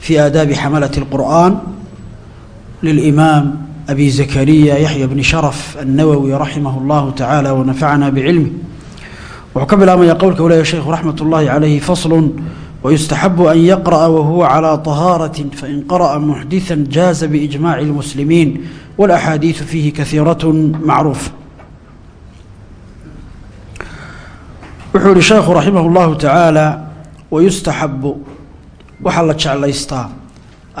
في آداب حملة القرآن للإمام أبي زكريا يحيى بن شرف النووي رحمه الله تعالى ونفعنا بعلمه وحكم لما يقول كولا يا شيخ رحمة الله عليه فصل ويستحب أن يقرأ وهو على طهارة فإن قرأ محدثا جاز بإجماع المسلمين والأحاديث فيه كثيرة معروفة وحول الشيخ رحمه الله تعالى ويستحب waxaa la jeclaystaa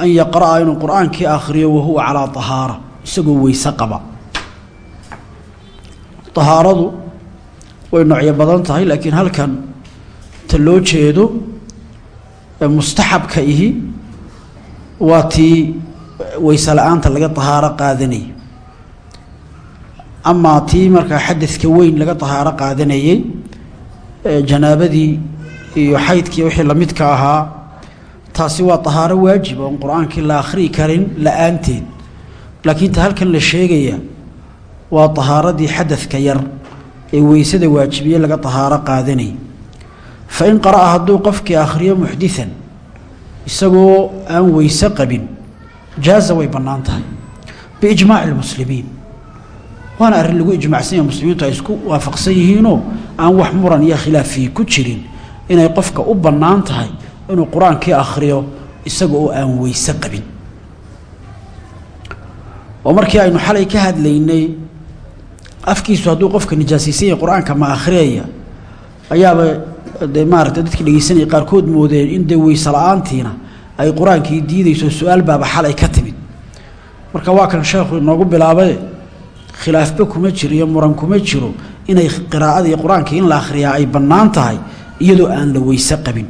an yaqra'a inuu qur'aankii akhriyo wahuwa calaa tahaara isagoo weyse qaba. Tahaaradu way noocyo badan tahay laakiin halkan ta loo jeedo mustaxabka ihi waa tii weyse la'aanta laga tahaaro qaadanayo amaa tii markaa xadadka weyn laga tahaaro qaadanayey janaabadii iyo xaydkii wixii lamidka ahaa taasi waa tahaaro waajiba oon qur'aankii la akhriyi karin la'aanteed laakiin ta halkan la sheegaya waa tahaaradii xadadka yar ee weysada waajibiye laga tahaaro qaadanay. Fa in qara'a hadduu qofkii akhriyo muxdian isagoo aan weyse qabin jaaza way bannaan tahay. Biijmaaci lmuslimiin waana arrin lagu ijmacsan yahe muslimiintu ay isku waafaqsan yihiinoo aan wax muran iyo khilaafii ku jirin inay qofka u bannaan tahay inuu qur'aankii akhriyo isaga oo aan weyse qabin. Oo markii aynu xalay ka hadlaynay afkiisu hadduu qofka nijaasiisanya qur'aanka ma akhriyaya ayaaba dee maaragtay dadkii dhegeysanaya qaarkood moodeen in dee weyse la'aantiina ay qur'aankii diidayso su'aal baaba xalay ka timid. Marka waa kan sheekhu inoogu bilaabaye khilaafba kuma jiro iyo muran kuma jiro inay qiraa'ada iyo qur'aankii in la akhriyaa ay bannaan tahay iyadoo aan la weyse qabin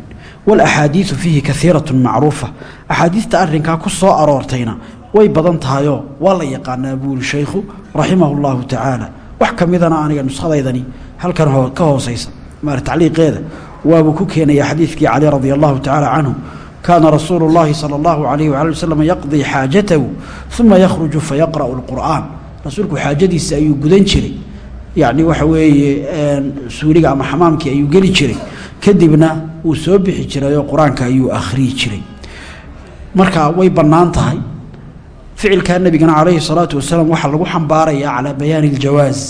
walaxaadiidu fiihi kaiiratun macruufa axaadiidta arrinkaa ku soo aroortayna way badan tahayoo waa la yaqaanaa buuri shaykhu raximahu llahu tacaala wax ka midana aniga nuskhadaydani halkan ka hoosaysa maar tacliiqeeda waabuu ku keenaya xadiidkii cali radia allahu tacaala canhu kaana rasuulu llahi sala allahu alayh waali wasalam yaqdii xaajatahu uma yakhruju fayaqra'u lqur'aan rasuulku xaajadiisa ayuu gudan jiray yacni waxa weeye suuliga ama xamaamkii ayuu geli jiray kadibna wuu soo bixi jiray oo qur'aanka ayuu akhriyi jiray. Marka way bannaan tahay. Ficilkaa nebigana calayhi salaatu wasalaam waxaa lagu xambaarayaa calaa bayaani iljawaas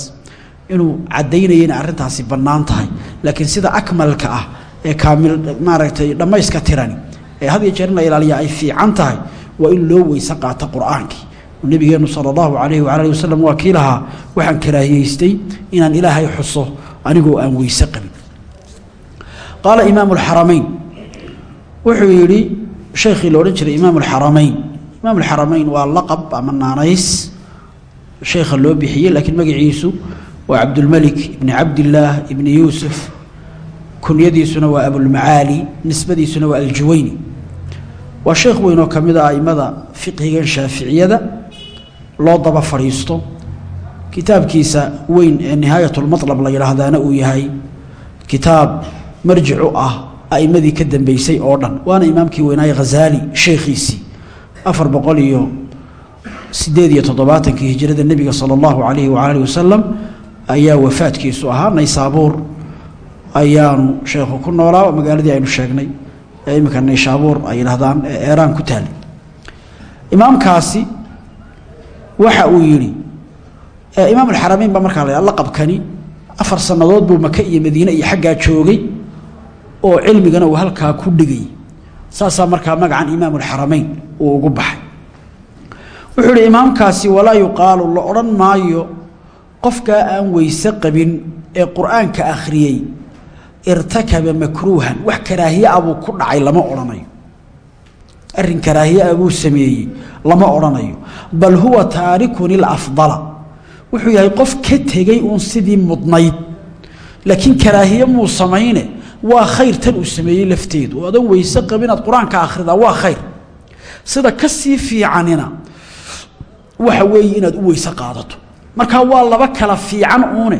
inuu caddaynaya inay arrintaasi bannaan tahay. Laakiin sida akmalka ah ee kaamil maaragtay dhammayska tirani ee had iyo jeer in la ilaaliya ay fiican tahay waa in loo weyse qaato qur'aankii. Nebigeennu sala allahu calayhi waala alihi wasalam waa kii lahaa waxaan karaahiyeystay inaan ilaahay xuso anigoo aan weyse qabin qaala imaamu alxaramayn wuxuu yidhi sheekhii la odhan jiray imaam alxaramayn imaam alxaramayn waa laqab ama naanays. Sheekha loo bixiyey laakiin magaciisu waa cabdulmelik ibni cabdillaah ibni yuusuf. Kunyadiisuna waa abulmacaali nisbadiisuna waa aljuwayni. Waa sheekh weyn oo ka mid a aimada fiqhigan shaaficiyada loo daba fadhiisto. Kitaabkiisa weyn ee nihaayatulmatlab la yidhaahdaana uu yahay kitaab marjicu ah a'imadii ka dambeysay oo dhan. Waana imaamkii weynaaye khazaali sheekhiisii afar boqol iyo sideed iyo toddobaatankii hijrada nebiga sala allahu calayhi waala alihi wasalam ayaa wafaadkiisu ahaa naysaabuur. Ayaanu sheekhu ku noolaa oo magaaladii aynu sheegnay. Ee iminka naysaabuur ay yidhahdaan ee eeraan ku taali. Imaamkaasi waxa uu yidhi imaam alxarameyn baa markaa la laqabkani afar sannadood buu maka iyo madiine iyo xaggaa joogay oo cilmigana uu halkaa ku dhigay. Saasaa markaa magacan imaam alxaramayn uu ugu baxay. Wuxuu ihi imaamkaasi walaa yuqaalu la odhan maayo qofkaa aan weyse qabin ee qur'aanka akhriyey irtakaba makruuhan. Wax karaahiye ah buu ku dhacay lama odhanayo. Arrin karaahiye ah buu sameeyey lama odhanayo. Bal huwa taarikun ilafdala wuxuu yahay qof ka tegey uun sidii mudnayd. Laakiin karaahiye muu samayne waa khayr tan uu sameeyey lafteedu. Oo adan weyse qabin aad qur'aanka akhridaa. Waa khayr. Sida ka sii fiicanina waxa weeye inaad u weyse qaadato. Markaa waa laba kala fiican uune.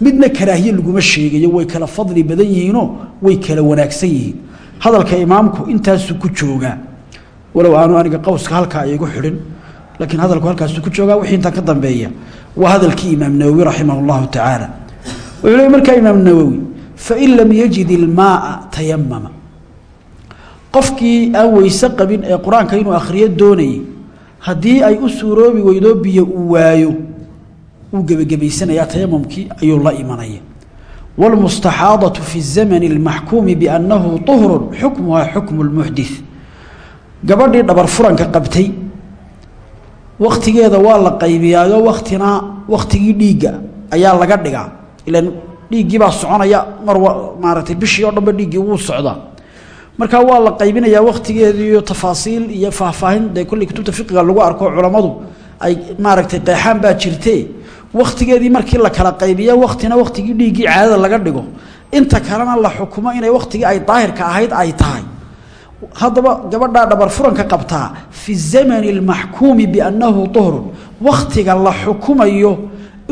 Midna karaahiye laguma sheegayo. Way kala fadli badan yihiinoo way kala wanaagsan yihiin. Hadalka imaamku intaasuu ku joogaa walow aanu aniga qowska halkaa igu xidhin laakiin hadalku halkaasuu ku joogaa wixii intaa ka dambeeya. Waa hadalkii imaam nawowi raximah tacaala wuxuu leey markaa imaam nawowi fain lam yajid ilmaaa tayamama qofkii aan weyse qabin ee qur-aanka inuu akhriyo doonayay haddii ay u suuroobi weydoo biyo uu waayo wuu gebagabaysanayaa tayamumkii ayuu la imanaya wاlmustaxaadaةu fi الzamn اlmaxkuumi biannahu طuhru xukmuhaa xukmu اlmuxdith gabadhii dhabar furanka qabtay waktigeeda waa la qaybiyaayo waktina waktigii dhiigga ayaa laga dhigaa ilan dhiiggii baa soconaya mar maaragtay bishii oo dhanba dhiiggii wuu socdaa. Markaa waa la qaybinayaa waktigeedii iyo tafaasiil iyo faahfaahin dee kolley kutubta fiqiga lagu arko culammadu ay maaragtay qeexaan baa jirte waktigeedii markii la kala qaybiya waktina waktigii dhiiggii caadada laga dhigo inta kalena la xukumo inay waktigii ay daahirka ahayd ay tahay. Haddaba gabadhaa dhabar furanka qabtaa fi zamani اlmaxkuumi biannahu طuhrun waktiga la xukumayo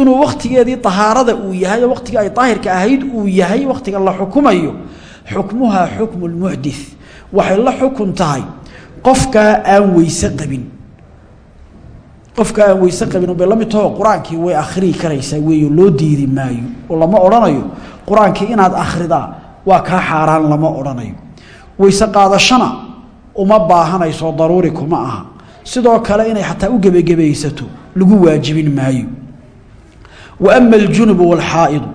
inuu waktigeedii طahaarada uu yahay oo ay daahirka ahayd uu yahay waktiga la xukumayo xukmuhaa xukmu اlmuxdith waxay la xukun tahay qofkaa aan weyse qabin. Qofkaa aan weyse qabin bay la mid taho way akhriyi karaysaa weeyo loo diidi maayo oo lama odhanayo qur'aankii inaad akhridaa waa kaa xaaraan lama odhanayo. Weyse qaadashana uma baahanayso daruuri kuma aha. Sidoo kale inay xataa u gebagebaysato lagu waajibin maayo wa ama aljunubu waalxaa'idu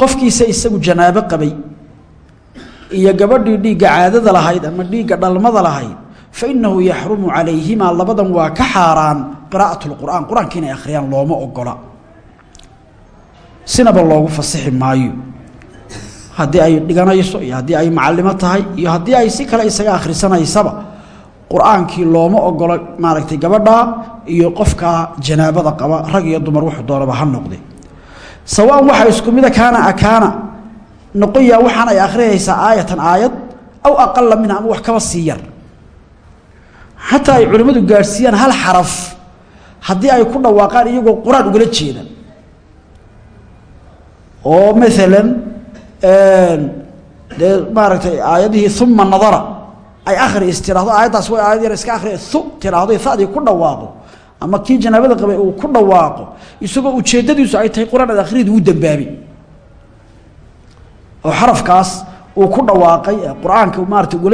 qofkiisa isagu janaabo qabay iyo gabadhii dhiigga caadada lahayd ama dhiigga dhalmada lahayd fa inahu yaxrumu calayhimaa labadan waa ka xaaraan qiraa'at lqur'aan qur'aanka inay akhriyaan looma ogola. Sinaba loogu fasixi maayo. Haddii ay dhiganayso iyo haddii ay macalimo tahay iyo haddii ay si kale isaga akhrisanaysaba qur'aankii looma ogolo maaragtay gabadhaa iyo qofkaa janaabada qaba rag iyo dumar wuxuu doonaba ha noqde. Sawaan waxaa isku mida kaana akaana noqoyaa waxaan ay akhriyaysaa aayatan aayad aw aqala minha ama wax kaba sii yar. Xataa ay culimmadu gaadhsiiyaan hal xaraf haddii ay ku dhawaaqaan iyagoo qur'aan ugala jeeda oo maalan dee maaragtay aayadihii uma nadara ay akhri is tiraahdo. Aayaddaas way aayad yar iska akhriya thu tiraahdo fadii ku dhawaaqo. Ama kii janaabada qabay uu ku dhawaaqo. Isagoo ujeeddadiisu ay tahay qur'aan ad dambaabay oo xarafkaas uu ku dhawaaqay ee qur'aanka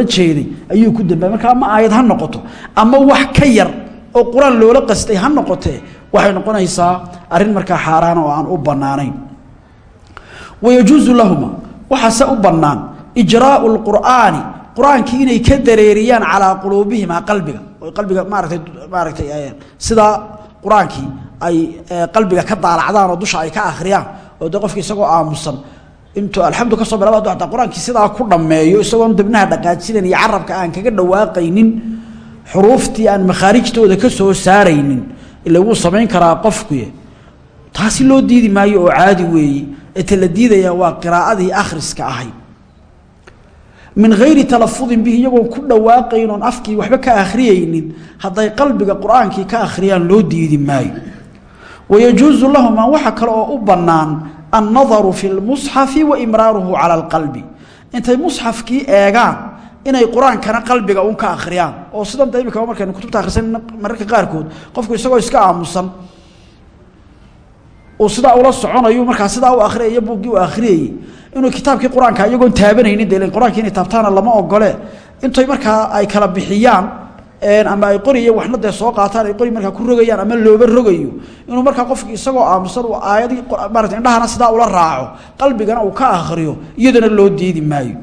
jeeday ayuu ku dambaabay marka ama aayad ha noqoto ama wax ka yar oo qur'aan loola qastay ha noqotee waxay noqonaysaa arrin markaa xaaraana oo aan u bannaanayn. Wayajuusu lahuma waxaase u bannaan ijraau lqur'aani qur'aankii inay ka dareeriyaan calaa quluubihima qalbiga. Qalbiga maaratay maaragtay sidaa qur'aankii ay qalbiga ka daalacdaan oo dusha ay ka akhriyaan oo de qofki isagoo aamusan. Intuu alxamdu ka soo bilaba ataa qur'aankii sidaa ku dhammeeyo isagoon dibnaha dhaqaajinayn iyo carabka aan kaga dhawaaqaynin xuruuftii aan makhaarijtooda ka soo saaraynin ila wuu samayn karaa qofkuy taasi loo diidi maayo oo caadi weeye eta la diidayaa waa qiraa'adii akhriska ahayd min hayri talafudin bihi iyagoon ku dhawaaqayn oon afkii waxba ka akhriyaynin hadday qalbiga qur'aankii ka akhriyaan loo diidi maayo. Wayajuusu lahumaa waxa kale oo u bannaan annadaru fi lmusxafi wa imraaruhu cala alqalbi. Intay musxafkii eegaan inay qur'aankana qalbiga un ka akhriyaan oo sidan da imika markaynu kutubta akhrisan mararka qaarkood qofku isagoo iska aamusan uu sidaa ula soconayo markaa sidaa u akhriyaya buuggii u akhriyayey inuu kitaabkii qur'aanka taabanaynin de qur'aanki inay taabtaana lama ogole intay markaa ay kala bixiyaan ama ay qoriya waxna dee soo qaataan ay qori markaa ku rogayaan ama looba rogayo inuu markaa qofki isagoo aamusan uu aayadii maarata indhahana sidaa ula raaco qalbigana uu ka akhriyo iyadana loo diidi maayo.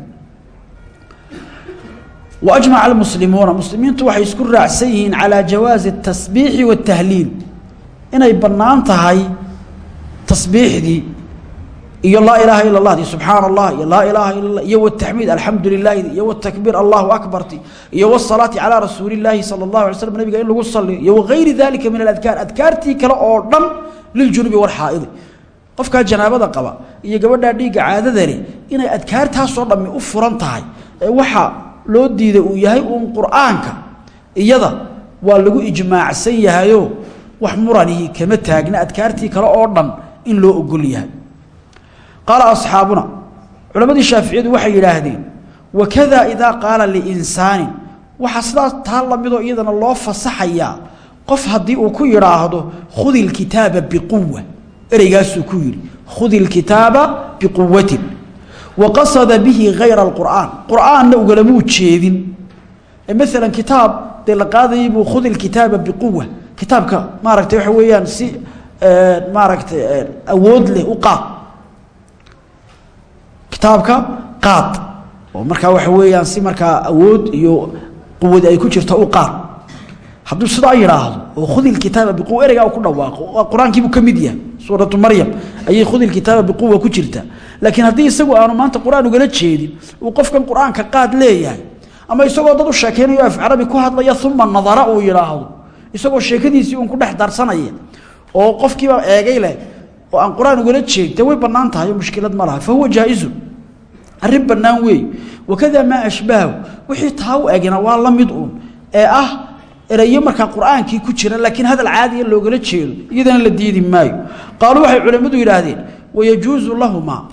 Wa ajmaca almuslimuuna muslimiintu waxay isku raacsan yihiin calaa jawaazi اtasbiixi waاtahliil inay bannaan tasbiixdii iyo laa ilaaha ila اlahdii subxaana allah iyo laa ilaaha ila iyo wtaxmiid alxamdu lilaahidi iyo wtakbiir allahu akbarti iyo wsalaati calaa rasuuli illaahi sala اllahu alay slam nabiga in lagu saliyo iyo wagayri dalika min aladkaar adkaartii kale oo dhan liljunubi walxaa'idi qofkaa janaabada qaba iyo gabadhaa dhiigga caadada leh inay adkaartaasoo dhammi u furan tahay ee waxaa loo diiday uu yahay uun qur'aanka iyada waa lagu ijmaacsan yahayo wax muranihii kama taagna adkaartii kale oo dhan in loo ogol yahay. Qaala asxaabuna culammadii shaaficiyadu waxay yidhaahdeen wakada idaa qaala liinsaanin. Waxaa sidaas taa lamidoo iyadana loo fasaxayaa qof haddii uu ku yidhaahdo khudi lkitaaba biquwa ereygaasuu ku yidhi khudi lkitaaba biquwatin wa qasada bihi hayra alqur'aan. Qur'aanna ugalamuu jeedin. Ee maalan kitaab dee la qaadayay buu khudi lkitaaba biquwa kitaabka maaragtay waxa weeyaan si maaragtay awood leh u qaad kitaabka qaad. Oo markaa waxa weeyaan si markaa awood iyo quwad ay ku jirto u qaad hadduu sidaa yidhaahdo oo khudi lkitaaba biquwa ereygaa ku dhawaaqo qur'aankiibuu ka yahay suuratu maryam ayay khudi lkitaaba biquwa ku jirta. Laakiin haddii isagu aanu maanta qur'aan ugala jeedin uu qofkan qur'aanka qaad leeyahay ama isagoo dad u af carabi ku hadlaya uma nadara uu yidhaahdo isagoo sheekadiisii uun ku dhex darsanaya oo qofkiiba eegay leh oo aan qur'aan ugala dee way bannaan tahay oo mushkilad ma laha. Fa huwa jaa-izun arrin bannaan weey. Wakada maa ashbahahu wixii taa u egina waa la mid uun. Ee ah erayo markaa qur'aankii ku jira laakiin hadal caadiya loogala jeedo iyadana la diidi maayo. Qaaluu waxay culimmadu yidhaahdeen wayajuusu lahumaa.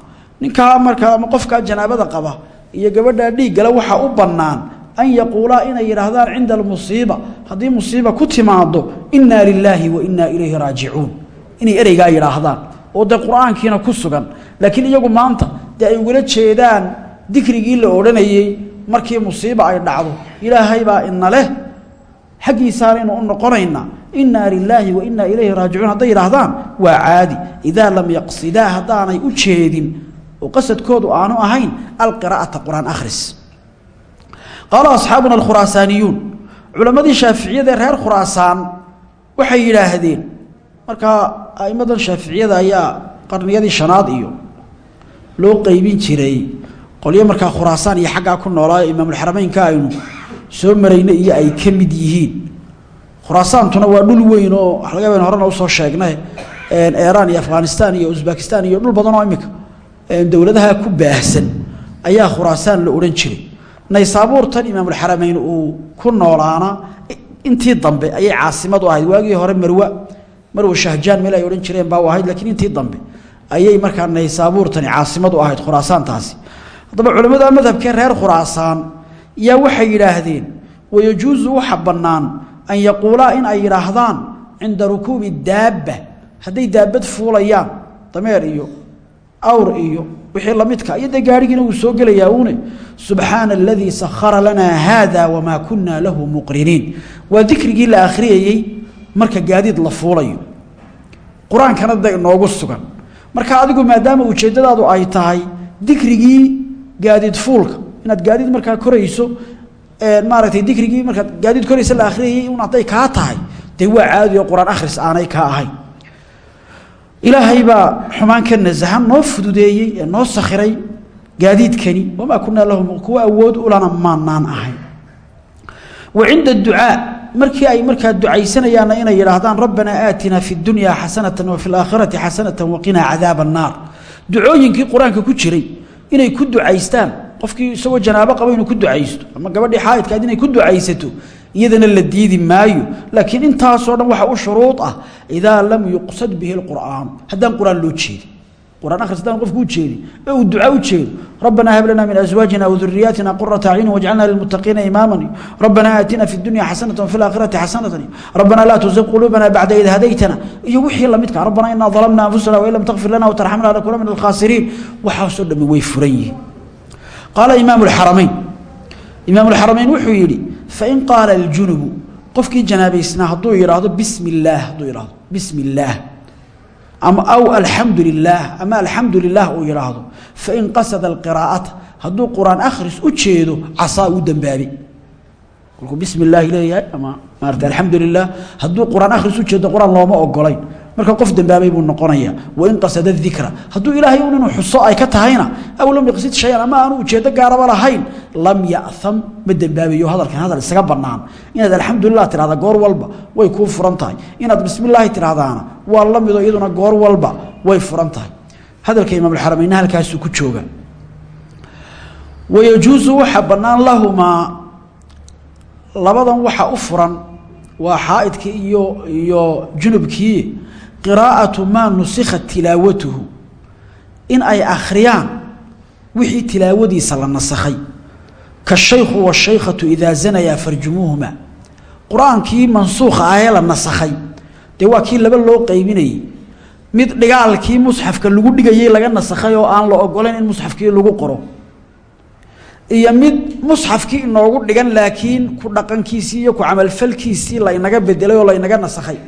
Ninkaa markaa ama qofkaa janaabada qaba iyo gabadhaa dhiiggale waxaa u bannaan an yaquulaa inay yidhaahdaan cinda almusiiba. Haddii musiiba ku timaado innaa lilaahi wa innaa ilayhi raajicuun. Inay ereygaa yidhaahdaan. Oo dee qur'aankiina ku sugan. Laakiin iyagu maanta dee ay ugala jeedaan dikrigii la odhanayey markii musiiba ay dhacdo. Ilaahay baa ina leh. Xaggiisaanaynu u noqonaynaa innaa lilaahi wa innaa ilayhi raajicuun. Hadday yidhaahdaan waa caadi. Idaa lam yaqsidaa haddaanay u jeedin. Oo qasadkoodu aanu ahayn alqiraa'ata qur'aan akhris qaala asxaabuna alkhuraasaaniyuun culammadii shaaficiyada ee reer khuraasaan waxay yidhaahdeen markaa a'immadan shaaficiyada ayaa qarniyadii shanaad iyo loo qeybin jiray. Qolyo markaa khuraasaan iyo xaggaa ku noolaayo imaamulxarameynka aynu soo marayna iyo ay ka mid yihiin. Khuraasaantuna waa dhul weyn oo yaban horena u soo sheegnay eeraan iyo afghanistan iyo uzbekistan iyo dhul badan oo imika dowladaha ku baahsan ayaa khuraasaan la odhan jiray naysaabuurtan imaamulxarameyn uu ku noolaana intii dambe ayay caasimadu ahayd. Waagii hore marwa marwa shahjaan meel ay odhan jireen baa u ahayd lakiin intii dambe ayay markaa naysaabuurtani caasimadu ahayd khuraasaantaasi haddaba culimmada madhabkee reer khuraasaan yaa waxay yidhaahdeen wayajuusu waxa bannaan an yaquulaa in ay yidhaahdaan cinda rukuubi daabba. Hadday daabad fuulayaan dameer iyo awr iyo wixii lamidka iyo dee gaadhigiina wuu soo gelayaa uune subxaana aladii sakhara lanaa haada wamaa kunaa lahu muqriniin. Waa dikrigii la akhriyayey marka gaadiid la fuulayo. Qur'aankana da inoogu sugan. Marka adigu maadaama ujeeddadaadu ay tahay dikrigii gaadiid fuulka inaad gaadiid markaa korayso maaragtay dikrigii markaad gaadiid koraysa la akhriyayey un hadday kaa tahay dee waa caadi oo qur'aan akhris aanay kaa ahayn ilaahay baa xumaan ka nasahan noo fududeeyey ee noo sakhiray gaadiidkani wamaa kunaa lahum kuwa awood ulana maanaan ahayn wa cinda ducaa markii ay markaa ducaysanayaanna inay yidhaahdaan rabbanaa aatinaa fi dunyaa xasanatan wa fi laakhirati xasanatan waqinaa cadaaba annaar ducooyinkii qur'aanka ku jiray inay ku ducaystaan qofkii isagoo janaabo qaba inuu ku ducaysto ama gabadhii xaayidkaad inay ku ducaysato iyadana la diidi maayo laakiin intaasoo dhan waxa u shuruud ah idaa lam yuqsad bihi lqur'aan haddaan qur'aan loo jeedin. Quraan akhris haddaan qofku u jeedin. Ee uu u jeedo. Rabbanaa hab lanaa min aswaajina waduriyaatina qurata acyunin wajcalna lilmuttaqiina imaaman rabbanaa aatina fi dunya xasanatan wafi laakhirati xasanatan rabbanaa laa tuzig quluubana bacda id hadaytana. Iyo wixii lamidka rabbanaa inaa dalamna anfusana wain lam takfir lana watarxamna lanakuna min alkhaasiriin waxaasoo dhammi way furan yihiin. Qaala imaamu lxaramayn imaamu lxaramayn wuxuu yidhi fain qaala aljunubu qofkii janaabaysnaa hadduu yidhaahdo bismi illaah hadduu yidhahdo bismi illaah ama aw alxamdu lilaah ama alxamdu lilah uu yidhaahdo fain qasada alqiraa'ata hadduu qur'aan akhris u jeedo casaa uu dembaabay kolkuu bismi illaahi leeyahay ama maarata alxamdu lilah hadduu qur'aan akhris u jeedo qur'aan looma ogolayn marka qof dembaabay buu noqonaya wain qasada dikra hadduu ilaahay un inuu xuso ay ka tahayna aw lam yaqsid shayan ama aanu ujeedo gaaraba lahayn. Lam ya'am ma dembaabayo hadalkan hadal isaga bannaan. Inaad alxamdulilah tirahda goor walba way kuu furan inaad bismillaahi tirahdaana waa la mido iyaduna goor walba way furan tahay. Hadalka imaamulxarameynna halkaasuu ku jooga. Wayajuusu waxaa bannaan lahumaa labadan waxa u furan waa xaa'idkii iyo iyo junubkii qiraa'atu maa nusikha tilaawatuhu. In ay akhriyaan wixii tilaawadiisa la nasakhay. Kaashaykhu waashaykhatu idaa zanayaa farjumuuhuma. Qur'aankii mansuukha ah ee la nasakhay. Dee waa kii laba loo qaybinayey mid dhigaalkii musxafka lagu dhigayey laga nasakhay oo aan la ogolayn in musxafkii lagu qoro. Iyo mid musxafkii inoogu dhigan laakiin ku dhaqankiisii iyo ku camalfalkiisii laynaga bedelay oo laynaga nasakhay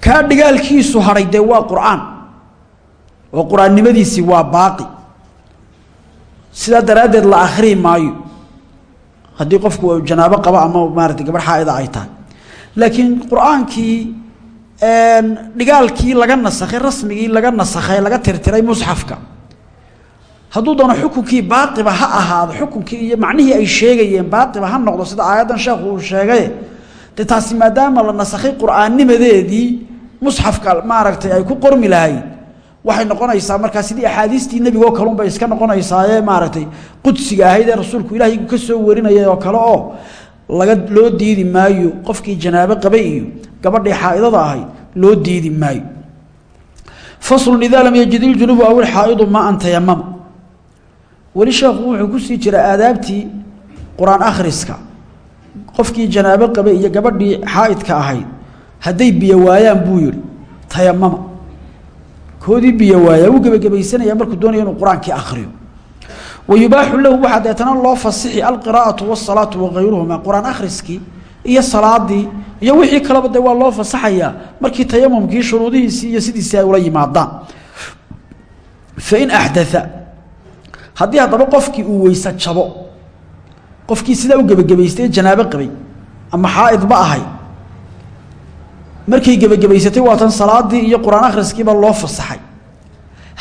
kaa dhigaalkiisu hadhay dee waa qur'aan. Oo qur'aannimadiisii waa baaqi. Sidaa daraaddeed la akhrii maayo. Haddii qofku janaabo qabo ama maarata gabadh xaaida ay tahay. Laakiin qur'aankii dhigaalkii laga nasakhay rasmigii laga nasakhay laga tirtiray musxafka. Hadduu doono xukunkii baaqiba ha ahaado xukunkii iyo macnihii ay sheegayeen baaqiba ha noqdo sida aayaddan sheekhu uu sheegay. Dee taasi maadaama la nasakhay qur'aannimadeedii musxafka maaragtay ay ku qormi lahayd. Waxay noqonaysaa markaa sidii axaadiistii nebigoo kalunbay iska noqonaysaaye maaragtay qudsiga ahayd ee rasuulku ilaahay ka soo warinayay oo kale oo laga loo diidi maayo qofkii janaabo qabay iyo gabadhii xaaidada ahayd loo diidi maayo. Faslun idaa lam yajid iljunubu aw ilxaaidu ma an tayamama weli sheekhu wuxuu ku sii jira aadaabtii qur'aan akhriska. Qofkii janaabo qabay iyo gabadhii xaaidka ahayd hadday biyo waayaan buu yihi tayamama koodii biyo waaya wuu gebagabaysanaya markuu doonaya inuu qur'aankii akhriyo. Wayubaaxu lahu waxaa deetana loo fasixi alqiraa'atu waasalaatu wakayruhuma qur'aan akhriskii iyo salaadii iyo wixii kaleba dee waa loo fasaxayaa markii tayamumkii shuruudihiisii iyo sidiisii ay ula yimaadaan. Fain axdaa haddii haddaba qofkii uu weyse jabo qofkii sidaa u gebagabaystay janaabo qabay ama xaaidba ahay markay gebagabaysatay waatan salaadii iyo qur'aan akhriskiiba loo fasaxay.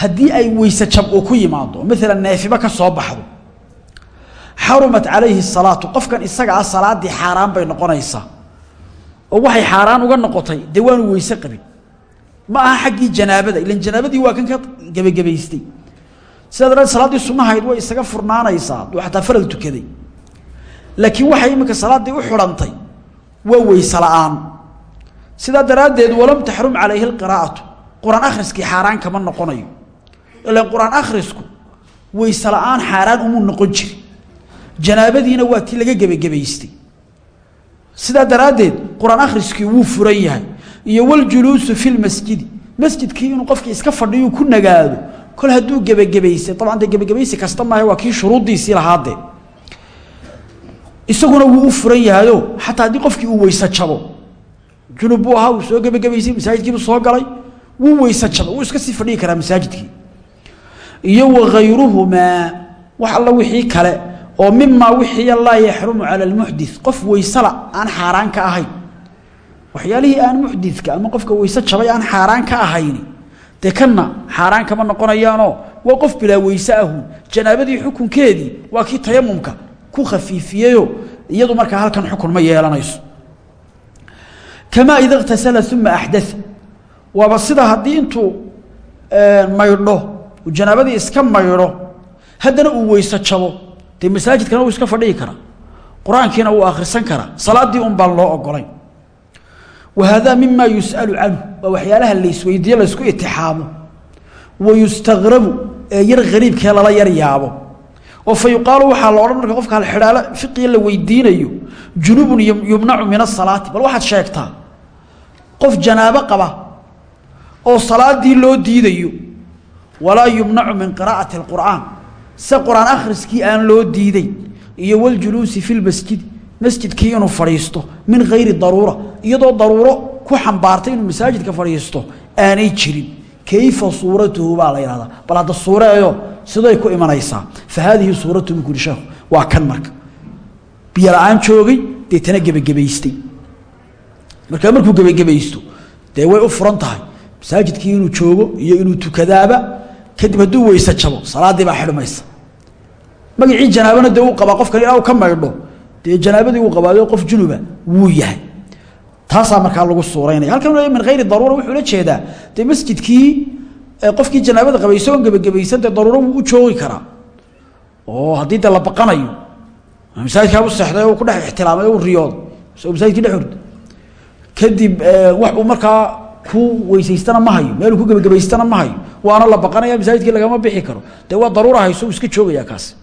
Haddii ay weyse jab uu ku yimaado maalan neefiba ka soo baxdo xarumat calayhi salaatu qofkan isaga ah salaadii xaaraan bay noqonaysaa oo waxay xaaraan uga noqotay dee waanu weyse qabin. Ma aha xaggii janaabada ilan janaabadii waa kan ka gebagabaystay. Sidaa daraad salaaddii sunnahayd way isaga furnaanaysaa aduu xataa faral tukaday. Laakiin waxay iminka salaaddii u xidhantay waa weyse la'aan sidaa daraaddeed walam taxrum calayhi lqiraa'atu qur'aan akhriskii xaaraan kama noqonayo. Ilan qur'aan akhrisku weyse la'aan xaaraan umuu noqon jiri janaabadiina waa tii laga gebagabaystay sidaa daraaddeed qur'aan akhriskii wuu furan yahay. Iyo waljuluusu fi lmasjidi masjidkii inuu qofkii iska fadhiyu ku nagaado. Kol hadduu gebagabaystay dabcan dee gebagabaysi kasta maaha waa kii shuruuddiisii lahaadee. Isaguna wuu furan yahayo xataa haddii qofkii uu weyse jabo junub buu ahaa uu soo gebagabaysay masaajidkiibuu soo galay wuu weyse jaba wuu iska sii fadhigi karaa masaajidkii. Iyo wakayruhumaa wax alla wixii kale oo mimaa wixii laa yaxrumu cala almuxdi qof weysela aan xaaraan ka ahayn. Waxyaalihii aan muxdidka ama qofka weyse jabay aan xaaraan ka ahayni dee kanna xaaraan kama noqonayaanoo waa qof bilaa weyse ahu janaabadii xukunkeedii waa kii tayamumka ku khafiifiyeyo iyadu markaa halkan xukun ma yeelanayso kamaa ida اktasala uma axdaa waaba sida haddii intuu maydho uu janaabadii iska maydho haddana uu weyse jabo dee masaajidkana uu iska fadhihi karaa qur'aankiina wuu akhrisan karaa salaaddii un baan loo ogolayn wa haadaa mima yus'alu canhu waa waxyaalaha laysweydiiyo laysku itixaamo wa yustagrabu ee yar hariibkee lala yar yaabo oo fa yuqaalu waxaa la odhan marka qofka halxidhaalo fiqiga la weydiinayo junubun yumnacu min asalaati bal waxaad sheegtaa qof janaabo qaba oo salaadii loo diidayo walaa yumnacu min qiraa'ati اlqur'aan se qur'aan akhriskii aan loo diiday iyo waljuluusi fi lmasjidi masjidkii inuu fadhiisto min hayri daruura iyadoo daruuro ku xambaartay inuu masaajidka fadhiisto aanay jirin. Kayfa suuratuhu baa la yidhahdaa bal hadda suureeyo siday ku imanaysaa. Fa haadihi suuratuhu buu ku waa kan marka. Biyo la'aan joogay deetana gebagabaystay markaa markuu gebagabaysto dee way u furan tahay masaajidkii inuu joogo iyo inuu tukadaaba kadib hadduu weyse jabo salaaddii baa xidhmaysa. Magacii janaabana dee uu qabaa qofkan ilaa uu ka maydho dee janaabadii uu qabaayo qof junuba wuu yahay. Taasaa markaa lagu suuraynaya halkan min hayri daruura wuxuu la jeedaa dee masjidkii qofkii janaabada qabay isagoon gebagabaysan dee daruuro wuu u joogi karaa. Oo haddii dee la baqanayo masaajidkaabu seexday oo ku dhex ixtilaamay o riyooday so masaajidkii dhex orda kadib wax uu markaa ku weysaystana ma hayo meeluu ku gebagabaystana ma hayo waana la baqanaya masaajidkii lagama bixi karo dee waa daruura hayso iska joogaya kaasi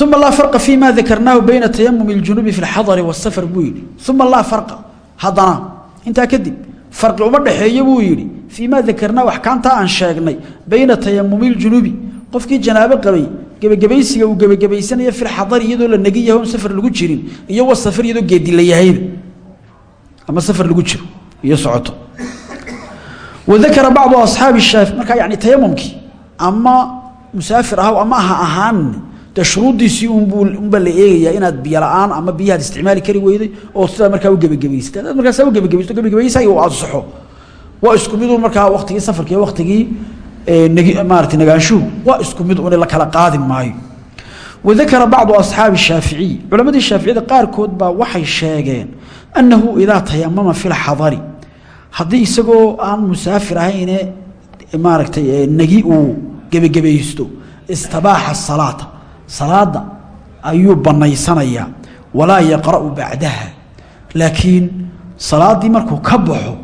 uma laa farqa fi ma dakarnaahu bayna tayamumi اljunubi fi اlxadari wاsafar buu yihi uma laa farqa haddana intaa kadib farqi uma dhexeeyo buu yihi fii ma dakarnaahu axkaamtaa aan sheegnay bayna tayamumi اljunubi qofkii janaabo qabay gebagabaysiga uu gebagabaysanayo fi lxadari iyadoo la negi yaho on safar lagu jirin iyo wasafar iyadoo geedi la yahayba ama safar lagu jiro iyo socoto. Wadakara bacdu asxaabi shaafi markaa yani tayamumkii ama musaafir ahaw ama aha ahaan dee shuruuddiisii unbaa la eegayaa inaad biyo la'aan ama biyahaad isticmaali kari weyday oo sidaa markaa u gebagabaysatay hadaad markaasa u gebagabaysto gebagabaysaga u ansaxo waa isku midun markaa waktigii safarka iyo waktigii maarata nagaanshuhu waa isku mid un la kala qaadi maayo. Wadakara bacdu asxaabi shaaficiy culamadii shaaficiyada qaarkood baa waxay sheegeen annahu idaa tayamama fi lxadari haddii isagoo aan musaafir ahayne maaragtay negi uu gebagabaysto istabaaxa salaata salaada ayuu banaysanayaa walaa yaqra'u bacdaha laakiin salaaddii markuu ka baxo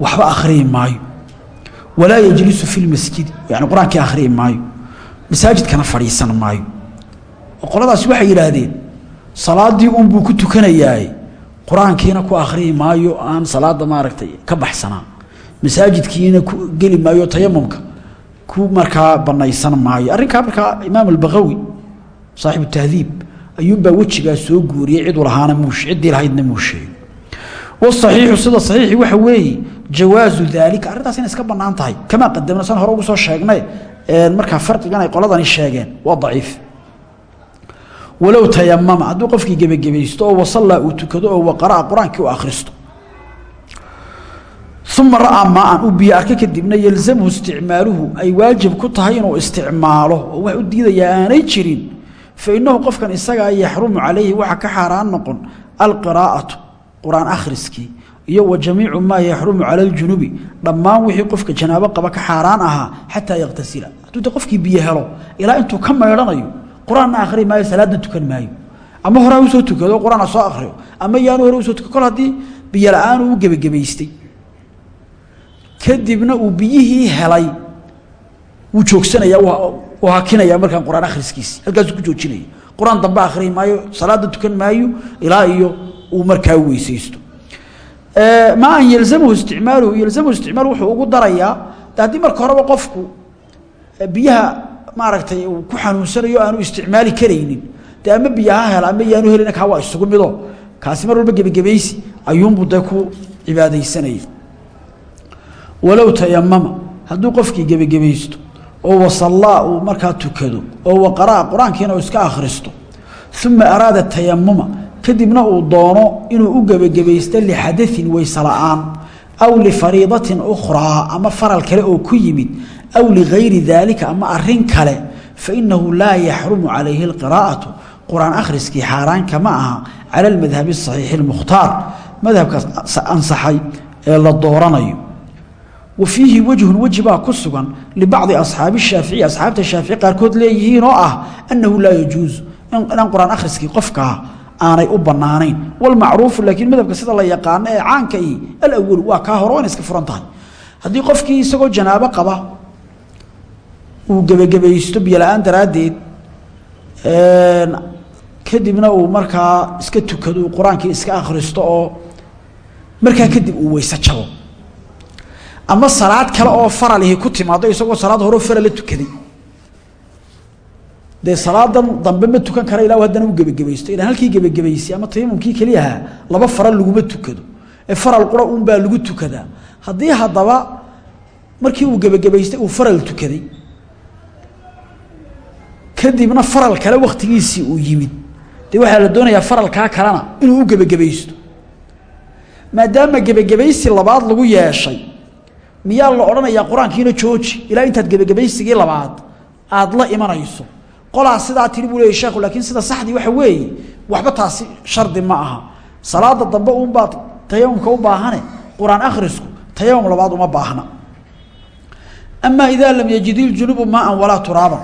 waxba akhriyi maayo walaa yajlisu fi lmasjidi yani qur'aankii akhriyi maayo masaajidkana fadhiisan maayo qoladaasi waxay yidhaahdeen salaaddii unbuu ku tukanayaaye qur'aankiina ku akhriyi maayo aan salaada maaragtay ka baxsanaa. Masaajidkiina ku geli maayo tayamumka ku markaa banaysan maayo. Arrinkaa markaa imaam albaqawi saaxibu tahdiib ayuunbaa wejigaa soo guuriyey ciduu lahaana muush ciddii lahaydna muu sheegay wasaxiixu sida saxiixi waxa weeye jawaazu daalika arrintaas inay iska bannaan tahay. Kamaa qadamna san hore ugu soo sheegnay markaa farqigan ay qoladani sheegeen waa daciif walow tayamama hadduu qofkii gebagebaysto oo wasallaa uu tukado oo waqara'a qur'aankii u akhristo. Uma ra'aa maa-an uu biyo arka kadibna yelzamhu isticmaaluhu ay waajib ku tahay inuu isticmaalo oo wax u diidayaa aanay jirin. Fa innahu qofkan isagaa yaxrumu calayhi waxa ka xaaraan noqon alqiraa'atu qur'aan akhriskii iyo wa jamiicu maa yaxrumu cala aljunubi dhammaan wixii qofka janaabo qaba ka xaaraan ahaa xataa yaktasila hadduu qofkii biyo helo ilaa intuu ka maydhanayo qur'aanna akhri maayo salaadna tukan maayo. Ama hore u soo tukado qur'aan ha soo akhriyo. Ama yaanu hore u soo tuka kol haddii biyo la'aan uu gebagebaystay kadibna uu biyihii helay wuu joogsanaya u hakinaya markaan qur'aan akhriskiisi halkaasuu ku joojinaya. Qur'aan dambe akhriyi maayo salaada tukan maayo ilaa iyo uu markaa weysaysto. Ma an yalzamhu isticmaaluhu yalzamhu isticmaaluhu wuxuu ugu darayaa haddii marka horeba qofku biyaha maaragtay uu ku xanuunsanayo aanu isticmaali karaynin. Dee ama biyo hela ama yaanu helina kaa waa isugu mido. Kaasi mar walba gebagebaysi ayuunbuu dee ku cibaadaysanaya walow tayamama hadduu qofkii gebagebaysto oo wasallaa uu markaa tukado oo waqara'a qur'aankiina uu iska akhristo uma araada tayamuma kadibna uu doono inuu u gebagebaysto lixadain weyse la'aan aw lifariidatin ukhraa ama faral kale oo ku yimid aw ligayri daalika ama arrin kale fainahu laa yaxrumu calayhi alqiraa'atu. Qur'aan akhriskii xaaraan kama aha cala almadhabi asaxiixi almukhtaar madhabkaas ansaxay ee la dooranayo. Wa fiihi wejhun weji baa ku sugan libacdi asxaabi shaaficiy asxaabta shaafici qaarkood leeyihiin oo ah annahu laa qofkaa aanay u banaanayn walmacruufu laakiin madhabka sida la yaqaano ee caanka i alawalu waa kaa hore iska furan tahay. Qofkii isagoo janaabo qaba uu gebagabaysto biyo daraaddeed kadibna uu markaa iska tukado uu qur'aankii iska akhristo oo markaa kadib uu weyse ama salaad kale oo faralihi ku timaado isagoo salaad horeo farala tukaday. Dee salaadan dambe ma tukan kara ilaa haddana u gebagabaysto ilaan halkii gebagabaysay ama tayamumkii keliyaha laba faral laguma tukado. Ee faral qura unbaa lagu tukadaa. Haddii haddaba markii uu gebagabaystay uu faral tukaday kadibna faral kale wakhtigiisii uu yimid. Dee waxaa la doonayaa faralkaa kalena inuu u gebagabaysto maadaama gebagabaysi labaad lagu yeeshay miyaa la odhanayaa qur'aankiina jooji ilaa intaad gebagabaysigii labaad aada la imanayso. Qolaa sidaa tiri buu leeyay sheekhu laakiin sida saxdii waxa weeye waxba taasi shardi ma aha. Salaada dambe uunbaad tayamumka u baahane qur'aan akhrisku tayamum labaad uma baahna. Amaa idaa lam yajid iljunubu maaan walaa turaaban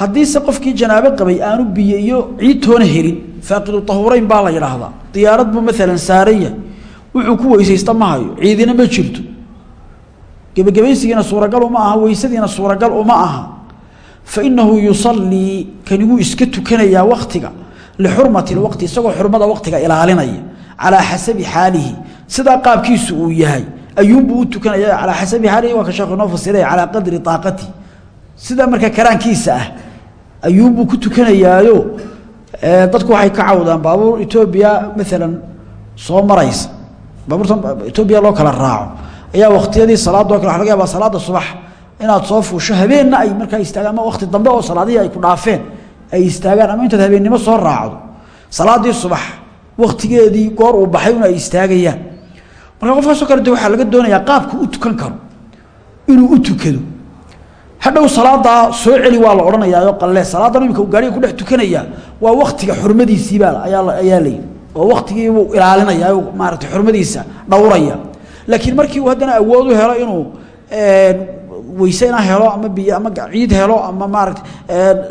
haddiise qofkii janaabo qabay aanu biyo iyo helin faaqidu tahuurayn baa la yidhaahdaa. Diyaarad buu maalan saaran yahay. Wuxuu ku weysaysta ma hayo ciidina ma jirto. Gebagabaysigiina suuragal uma aha weysadiina suuragal uma aha. Fa inahu yusallii kaniguu iska tukanayaa waktiga lixurmati lwaqti isagoo xurmada waqtiga ilaalinaya calaa xasabi xaalihi. Sidaa qaabkiisu uu yahay ayuunbuu u tukanaya calaa xasabi xaalihi waa ka sheekhu inoo fasiraya calaa qadri aaqati sidaa markaa karaankiisa ah ayuunbuu ku tukanayaayo. Dadku waxay ka cawdaan baabuur etoobiya maalan soo maraysa. Baabuurtan etoobiya loo kala raaco. Ayaa waktiyadii salaado kale waa laga yaabaa salaada subax inaad soo fuusho habeenna ay markaa istaagaan ama wakti dambe oo salaadihii ay ku dhaafeen ay istaagaan ama intaad habeennimo soo raacdo. Salaadii subax waktigeedii goor uu baxay un ay istaagayaan. Marka qofkaasoo kale de waxaa laga doonayaa qaabku u tukan karo. Inuu u tukado hadhow salaadaa soo celi waa la odhanayaayo qalle salaadan imika gaariga kudhex tukanayaa waa waktiga xurmadiisiibaa ayaa layidhi oo waktigiibuu ilaalinaya maarata xurmadiisa dhowraya. Laakiin markii uu haddana awood u helo inuu weysena helo ama biyo ama ciid helo ama maarata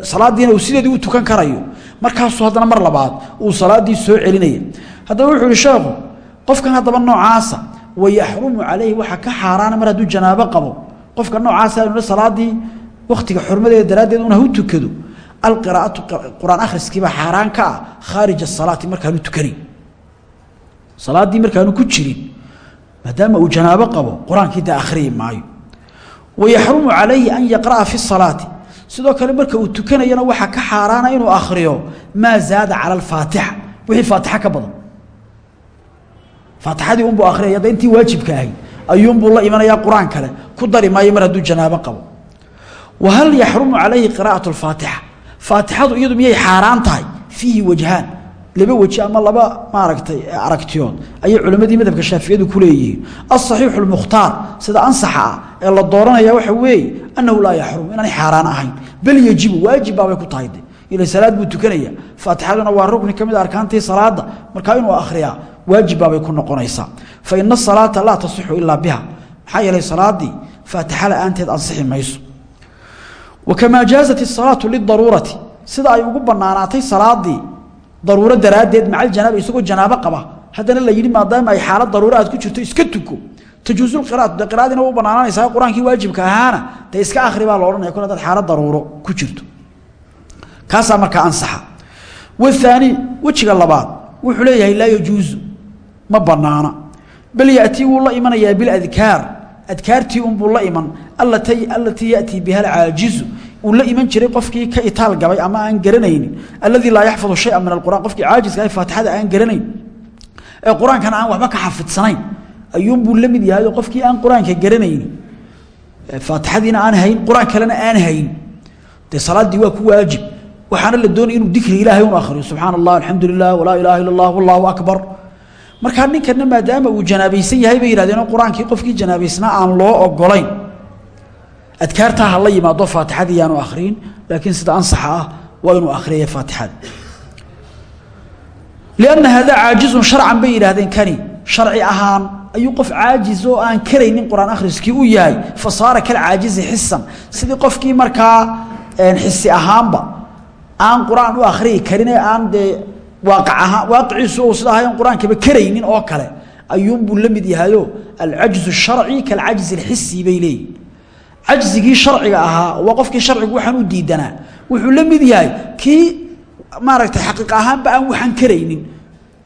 salaadiina uu sideedii u tukan karayo markaasuu haddana mar labaad uu salaadii soo celinaya. Haddaba wuxuu yihi sheekhu qofkan haddaba noocaasa wayaxrumu calayhi waxaa ka xaaraana mar hadduu janaabo qabo qofka noocaasa inu salaadii waktiga xurmadeeda daraaddeed una hu tukado alqiraa'atu qur'aan akhriskiibaa xaaraan ka ah khaarij asalaati markaanu tukanayn salaaddii markaanu ku jirin maadaama uu janaabo qabo qur'aankii dee maayo. Wayaxrumu calayhi an yaqra'a fi salaati. Sidoo kale marka uu tukanayana waxaa ka xaaraana inuu akhriyo maa zaada cala alfaatixa. Wixii faatixa ka badan. Faatixadii unbuu akhriyaya intii waajibka ahayd ayuunbuu la imanayaa qur'aan kale. Ku dari maayo mar hadduu janaabo qabo. Wa hal yaxrumu calayhi qiraa'at alfaatixa faatixadu iyadu miyay xaaraan tahay? Fiihi wajhaan. Laba weji ama laba maaragtay aragtiyood. Ayay culimmadii madhabka shaaficiyadu ku leeyihiin. Asaxiixu lmukhtaar sida ansaxa ah ee la dooranaya waxa weeye annahu laa yaxrum inaanay xaaraan ahayn. Bal yejibu waajib baabay ku tahay ila salaad buu tukanaya. Faatixaduna waa rukni ka mid a arkaantii salaada markaa inuu akhriyaa waajib baabay ku noqonaysaa. Fa ina asalaata laa tasixu ilaa biha. Maxaa yeelay salaadii faatixa la'aanteed ansixi mayso. Wakamaa jaazat isalaatu lidaruurati sida ay ugu banaanaatay salaadii daruuro daraaddeed maca aljanaaba isagoo janaabo qaba. Haddana la yidhi maadaama ay xaalad daruuro aad ku jirto iska tuko. Tajuusulqiraatu dee qiraadiina u banaananaysaa qur'aankii waajibka ahaana dee iska akhri baa la odhanaya kol hadaad xaalad daruuro ku jirto. Kaasaa markaa ansaxa. Wathaani wejiga labaad wuxuu leeyahay laa yajuusu ma banaana. Bal yatii wuu la imanayaa biladkaar adkaartii unbuu la iman. Alatii yatii biha alcaajizu uu la iman jiray qofkii ka itaal gabay ama aan garanaynin aladii laa yaxfadu shaya min alqur'an qofkii caajiska ah faatixada aan garanayn. Ee qur'aankana aan waxba ka xafidsanayn ayuunbuu la mid yahay qofkii aan qur'aanka garanaynin aan hayn qur'aan aan hayn. Dee salaaddii waa ku waajib. Waxaana la doonaya inuu dikri ilaahay unu akhriyo subxaana allah alxamdu lilah walaa allah wallahu akbar markaa ninkana maadaama uu janaabaysan yahay bay yihahdeen qur'aankii qofkii janaabaysnaa aan loo ogolayn adkaartaa ha la yimaado faatixadii yaanu akhriyin laakiin sida ansaxa ah waa inuu akhriyaya faatixada lianna haadaa caajizun sharcan bay yidhahdeen kani sharci ahaan ayuu qof caajiz oo aan karaynin qur'aan akhriskii u yahay fa saara kalcaajizi xisan sidii qofkii markaa xisi ahaanba aan qur'aan u akhriyi karin ee aan dee waaqac ahaan waaqiciisu ou sida ahayn qur'aankaba oo kale ayuunbuu la mid yahayo alcajzu sharci kalcajzi alxisi bay leeyihiin cajzigii sharciga ahaa waa qofkii sharcigu waxaan u diidanaa. Wuxuu la yahay kii maaragtay xaqiiq ahaanba aan waxaan karaynin.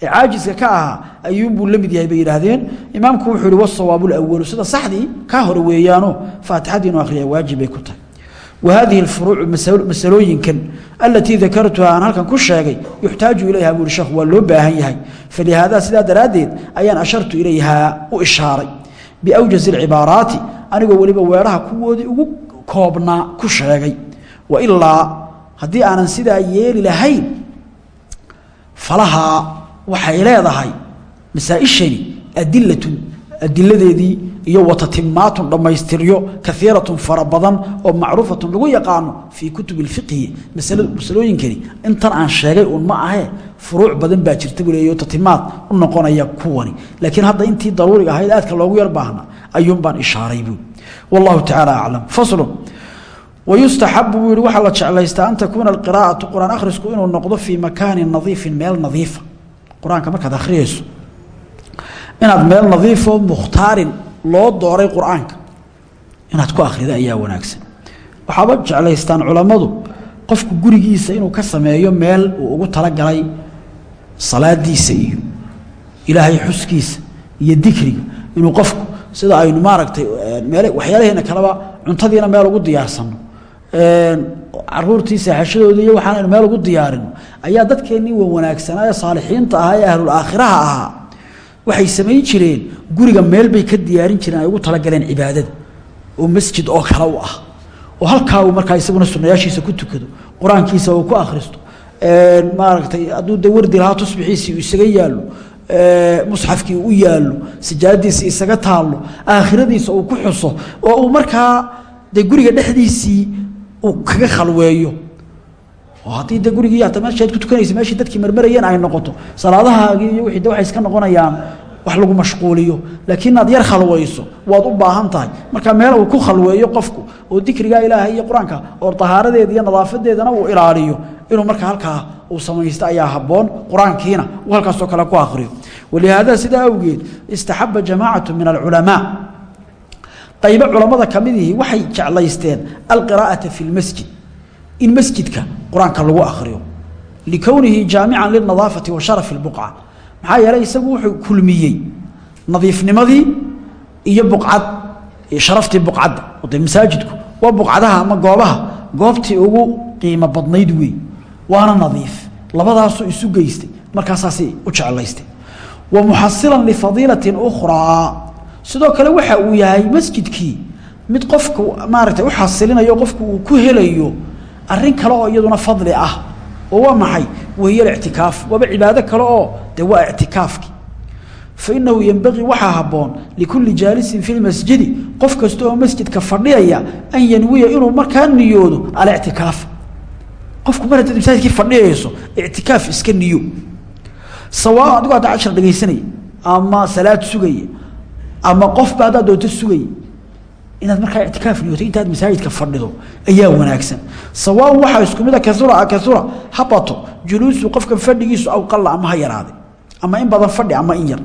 Ee ka ahaa ayuunbuu la yahay bay yidhaahdeen. Imaamku wuxuu yihi wasawaabu lawalu sida saxdii kaa hore weeyaano faatixadii inu akhriya waajib bay ku tahay wa hadihi alfuruucu masalooyinkan alatii dakartuha aan halkan ku sheegay yuxtaaju ilayha buu hi sheekhu waa loo baahan yahay falihaada sidaa daraaddeed ayaan ashartu ilayhaa u ishaaray biawjazi alcibaaraati anigoo weliba weeraha kuwoodii ugu koobnaa ku sheegay wa ilaa haddii aanan sidaa yeeli lahayn falahaa waxay leedahay masaa-ishani adilatun adiladeedii iyo watatimaatun dhammaystiryo kaiiratun fara oo macruufatun lagu yaqaano fii kutubi اlfiqhi masalooyinkani. Intan aan sheegay un ma ahee furuuc badan baa jirta buu leeyo tatimaad u noqonaya kuwani. Laakiin hadda intii daruuriga ahayd aadka loogu yar baahna ayuun baan ishaaray buu. Wallahu tacaala aclam faslun. Wayustaxabu buu yihi waxaa la jeclaystaa an takuuna alqiraa'atu qur'aan akhrisku inuu noqdo fii makaanin nadiifin meel nadiifa qur'aanka markaad akhriyeyso inaad meel nadiifoo mukhtaarin loo dooray qur'aanka. Inaad ku akhrida ayaa wanaagsan. Waxaaba jeclaystaan culammadu qofku gurigiisa inuu ka sameeyo meel uu ugu talagalay salaadiisa iyo ilaahay xuskiisa iyo dikriga. Inuu qofku sida aynu maaragtay meel waxyaalaheena kaleba cuntadiina meel ugu diyaarsano caruurtii seexashadooda iyo waxaan aynu meel ugu diyaarino ayaa dadkeennii wa wanaagsanaa ee saalixiinta ahaa ee ahlul aakhiraha ahaa waxay samayn jireen guriga meel bay ka diyaarin jireen ay ugu talagaleen cibaadada oo masjid oo kale u ah. Oo halkaa uu markaa isaguna sunayaashiisa ku tukado qur'aankiisa uu ku akhristo. Maaragtay hadduu de wardi lahaa tusbixiisii uu isaga yaallo musxafkii u yaallo sijaadadiisii isaga taallo aakhiradiisa uu ku xuso oo uu markaa dee guriga dhexdiisii uu kaga khalweeyo oo haddii de gurigii hata meeshaad ku tukanaysa meeshii dadkii marmarayeen ay noqoto salaadahaagii iyo wixii de iska noqonayaan wax lagu mashquuliyo. Laakiin inaad yar khalwayso waad u baahan tahay. Marka meel uu ku khalweeyo qofku oo dikrigaa ilaahay iyo qur'aanka oo tahaaradeeda iyo nadaafadeedana uu ilaaliyo inuu marka halkaa uu samaysto ayaa habboon qur'aankiina uu halkaasoo kale ku akhriyo. Walihaada sidaa awgeed istaxaba jamaacatu min alculamaa. Qaybo culammada ka midihii waxay jeclaysteen alqiraa'ata fi lmasjid in masjidka qur'aanka lagu akhriyo likownihi jaamican lilnadaafati wa sharafi lbuqca. Maxaa yeelay isagu wuxuu kulmiyey nadiifnimadii iyo buqcad sharaftii buqcadda oo dee masaajidku waa buqcadaha ama goobaha goobtii ugu qiimo badnayd wey waana nadiif. Labadaasuu isu geystay markaasaasay u jeclaystay. Wa muxasilan lifadiilatin ukhraa. Sidoo kale waxa uu yahay masjidkii mid qofku maaragtay u xasilinayo qofku ku helayo arrin kale oo iyaduna fadli ah oo waa maxay? Wahiy alictikaaf waaba cibaado kale oo de waa ictikaafki. Fainahu yenbagii waxaa habboon likulli jaalisin fi lmasjidi qof kasta oo masjidka fadhiyaya an yanwiya inuu markaa niyoodo alictikaaf. Qofku mar haddaad masaajidkii fadhiyayso ictikaaf iska niyo. Sawaa adigoo hadda cashar dhegaysanaya ama salaad sugaya ama qofba haddaad doonto sugaya inaad markaa ictikaaf niyoto intaad masaajidka fadhido ayaa wanaagsan. Sawaan waxaa isku mida kaura kaura ha bato juluusu qofkan fadhigiisu aw qalla ama ha yaraaday ama in badan fadhi ama in yar.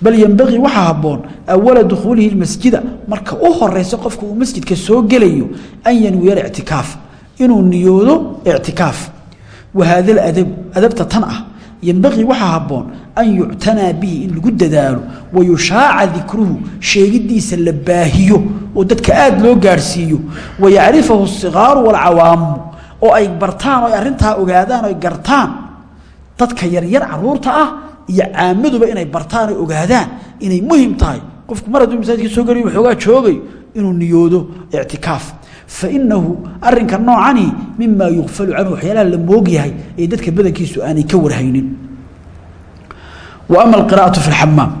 Bal yenbagii waxaa habboon awala dukhuulihi masjida marka u horeysa qofka uu masjidka soo gelayo an yanwiya ictikaaf. Inuu niyoodo ictikaaf. Wa haada ladabu adabta tan ah. Yenbagii waxaa habboon an yuctanaa bihi in lagu dadaalo wa yushaaca dikruhu sheegidiisa la baahiyo oo dadka aada loo gaadhsiiyo wa yacrifahu asigaaru waalcawaamu oo ay bartaan oo ay arrintaa ogaadaan o gartaan dadka yaryar carruurta ah iyo caamaduba inay bartaan oo ogaadaan inay muhiim tahay. Qofku mar hadduu masaajidka soo geliyo waxoogaa joogayo inuu niyoodo ictikaaf. Fainahu arinka noocani mimaa yukfalu canhu waxyaalaha la moog yahay ee dadka badankiisu aanay ka warhaynin wa ama alqira'atu fi lxamaam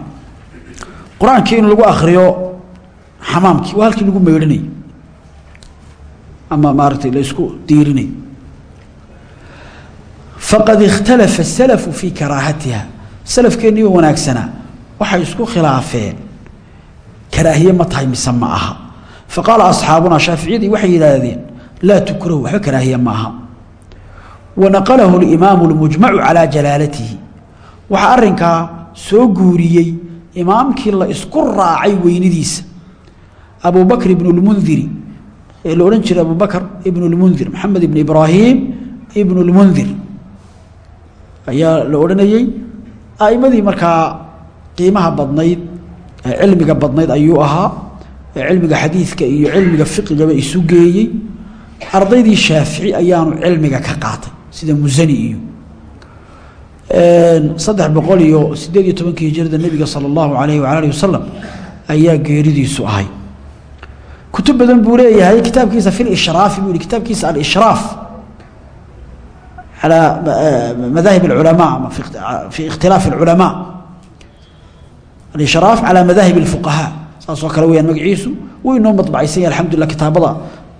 qur'aankii in lagu akriyo xamaamkii waa halkii lagu meydhinay ama maaragtay la isku diirinay. Faqad ikhtalafa salafu fii karaahatiha. Salafkeennii oo wanaagsanaa waxay isku khilaafeen. Karaahiye ma tahay mise ma aha. Faqaala asxaabunaa shaaficiyadii waxay yidhaahdeen laa tukrahu waxba karaahiye ma aha. Wanaqalahu اlimaamu اlmujmacu calaa jalaalatihi waxaa arinkaa soo guuriyey imaamkii la isku raacay weynidiisa abu bakr ibn اlmundiri ee la odhan jiray abu bakr ibn اlmundir maxamed ibn ibraahim ibn اlmundir ayaa la odhanayey aimadii markaa qiimaha badnayd ee cilmiga badnayd ayuu ahaa cilmiga xadiidka iyo cilmiga fiqigaba isu geeyey ardaydii shaafici ayaanu cilmiga ka qaatay sida musani iyo saddex boqol iyo sideed iyo tobankii hijrada nebiga sala allahu alayh waala alih wasalam ayaa geeridiisu ahay. Kutub badan buu leeyahay kitaabkiisa fi lishraafi buu yihi kitaabkiisa alishraaf calaa madaahib alculamaa ama fi ikhtilaafi alculamaa alishraaf calaa madaahib alfuqahaa saasoo kale weyaan magaciisu wuu inoo madbacaysan yahay alxamdulilah kitaabada.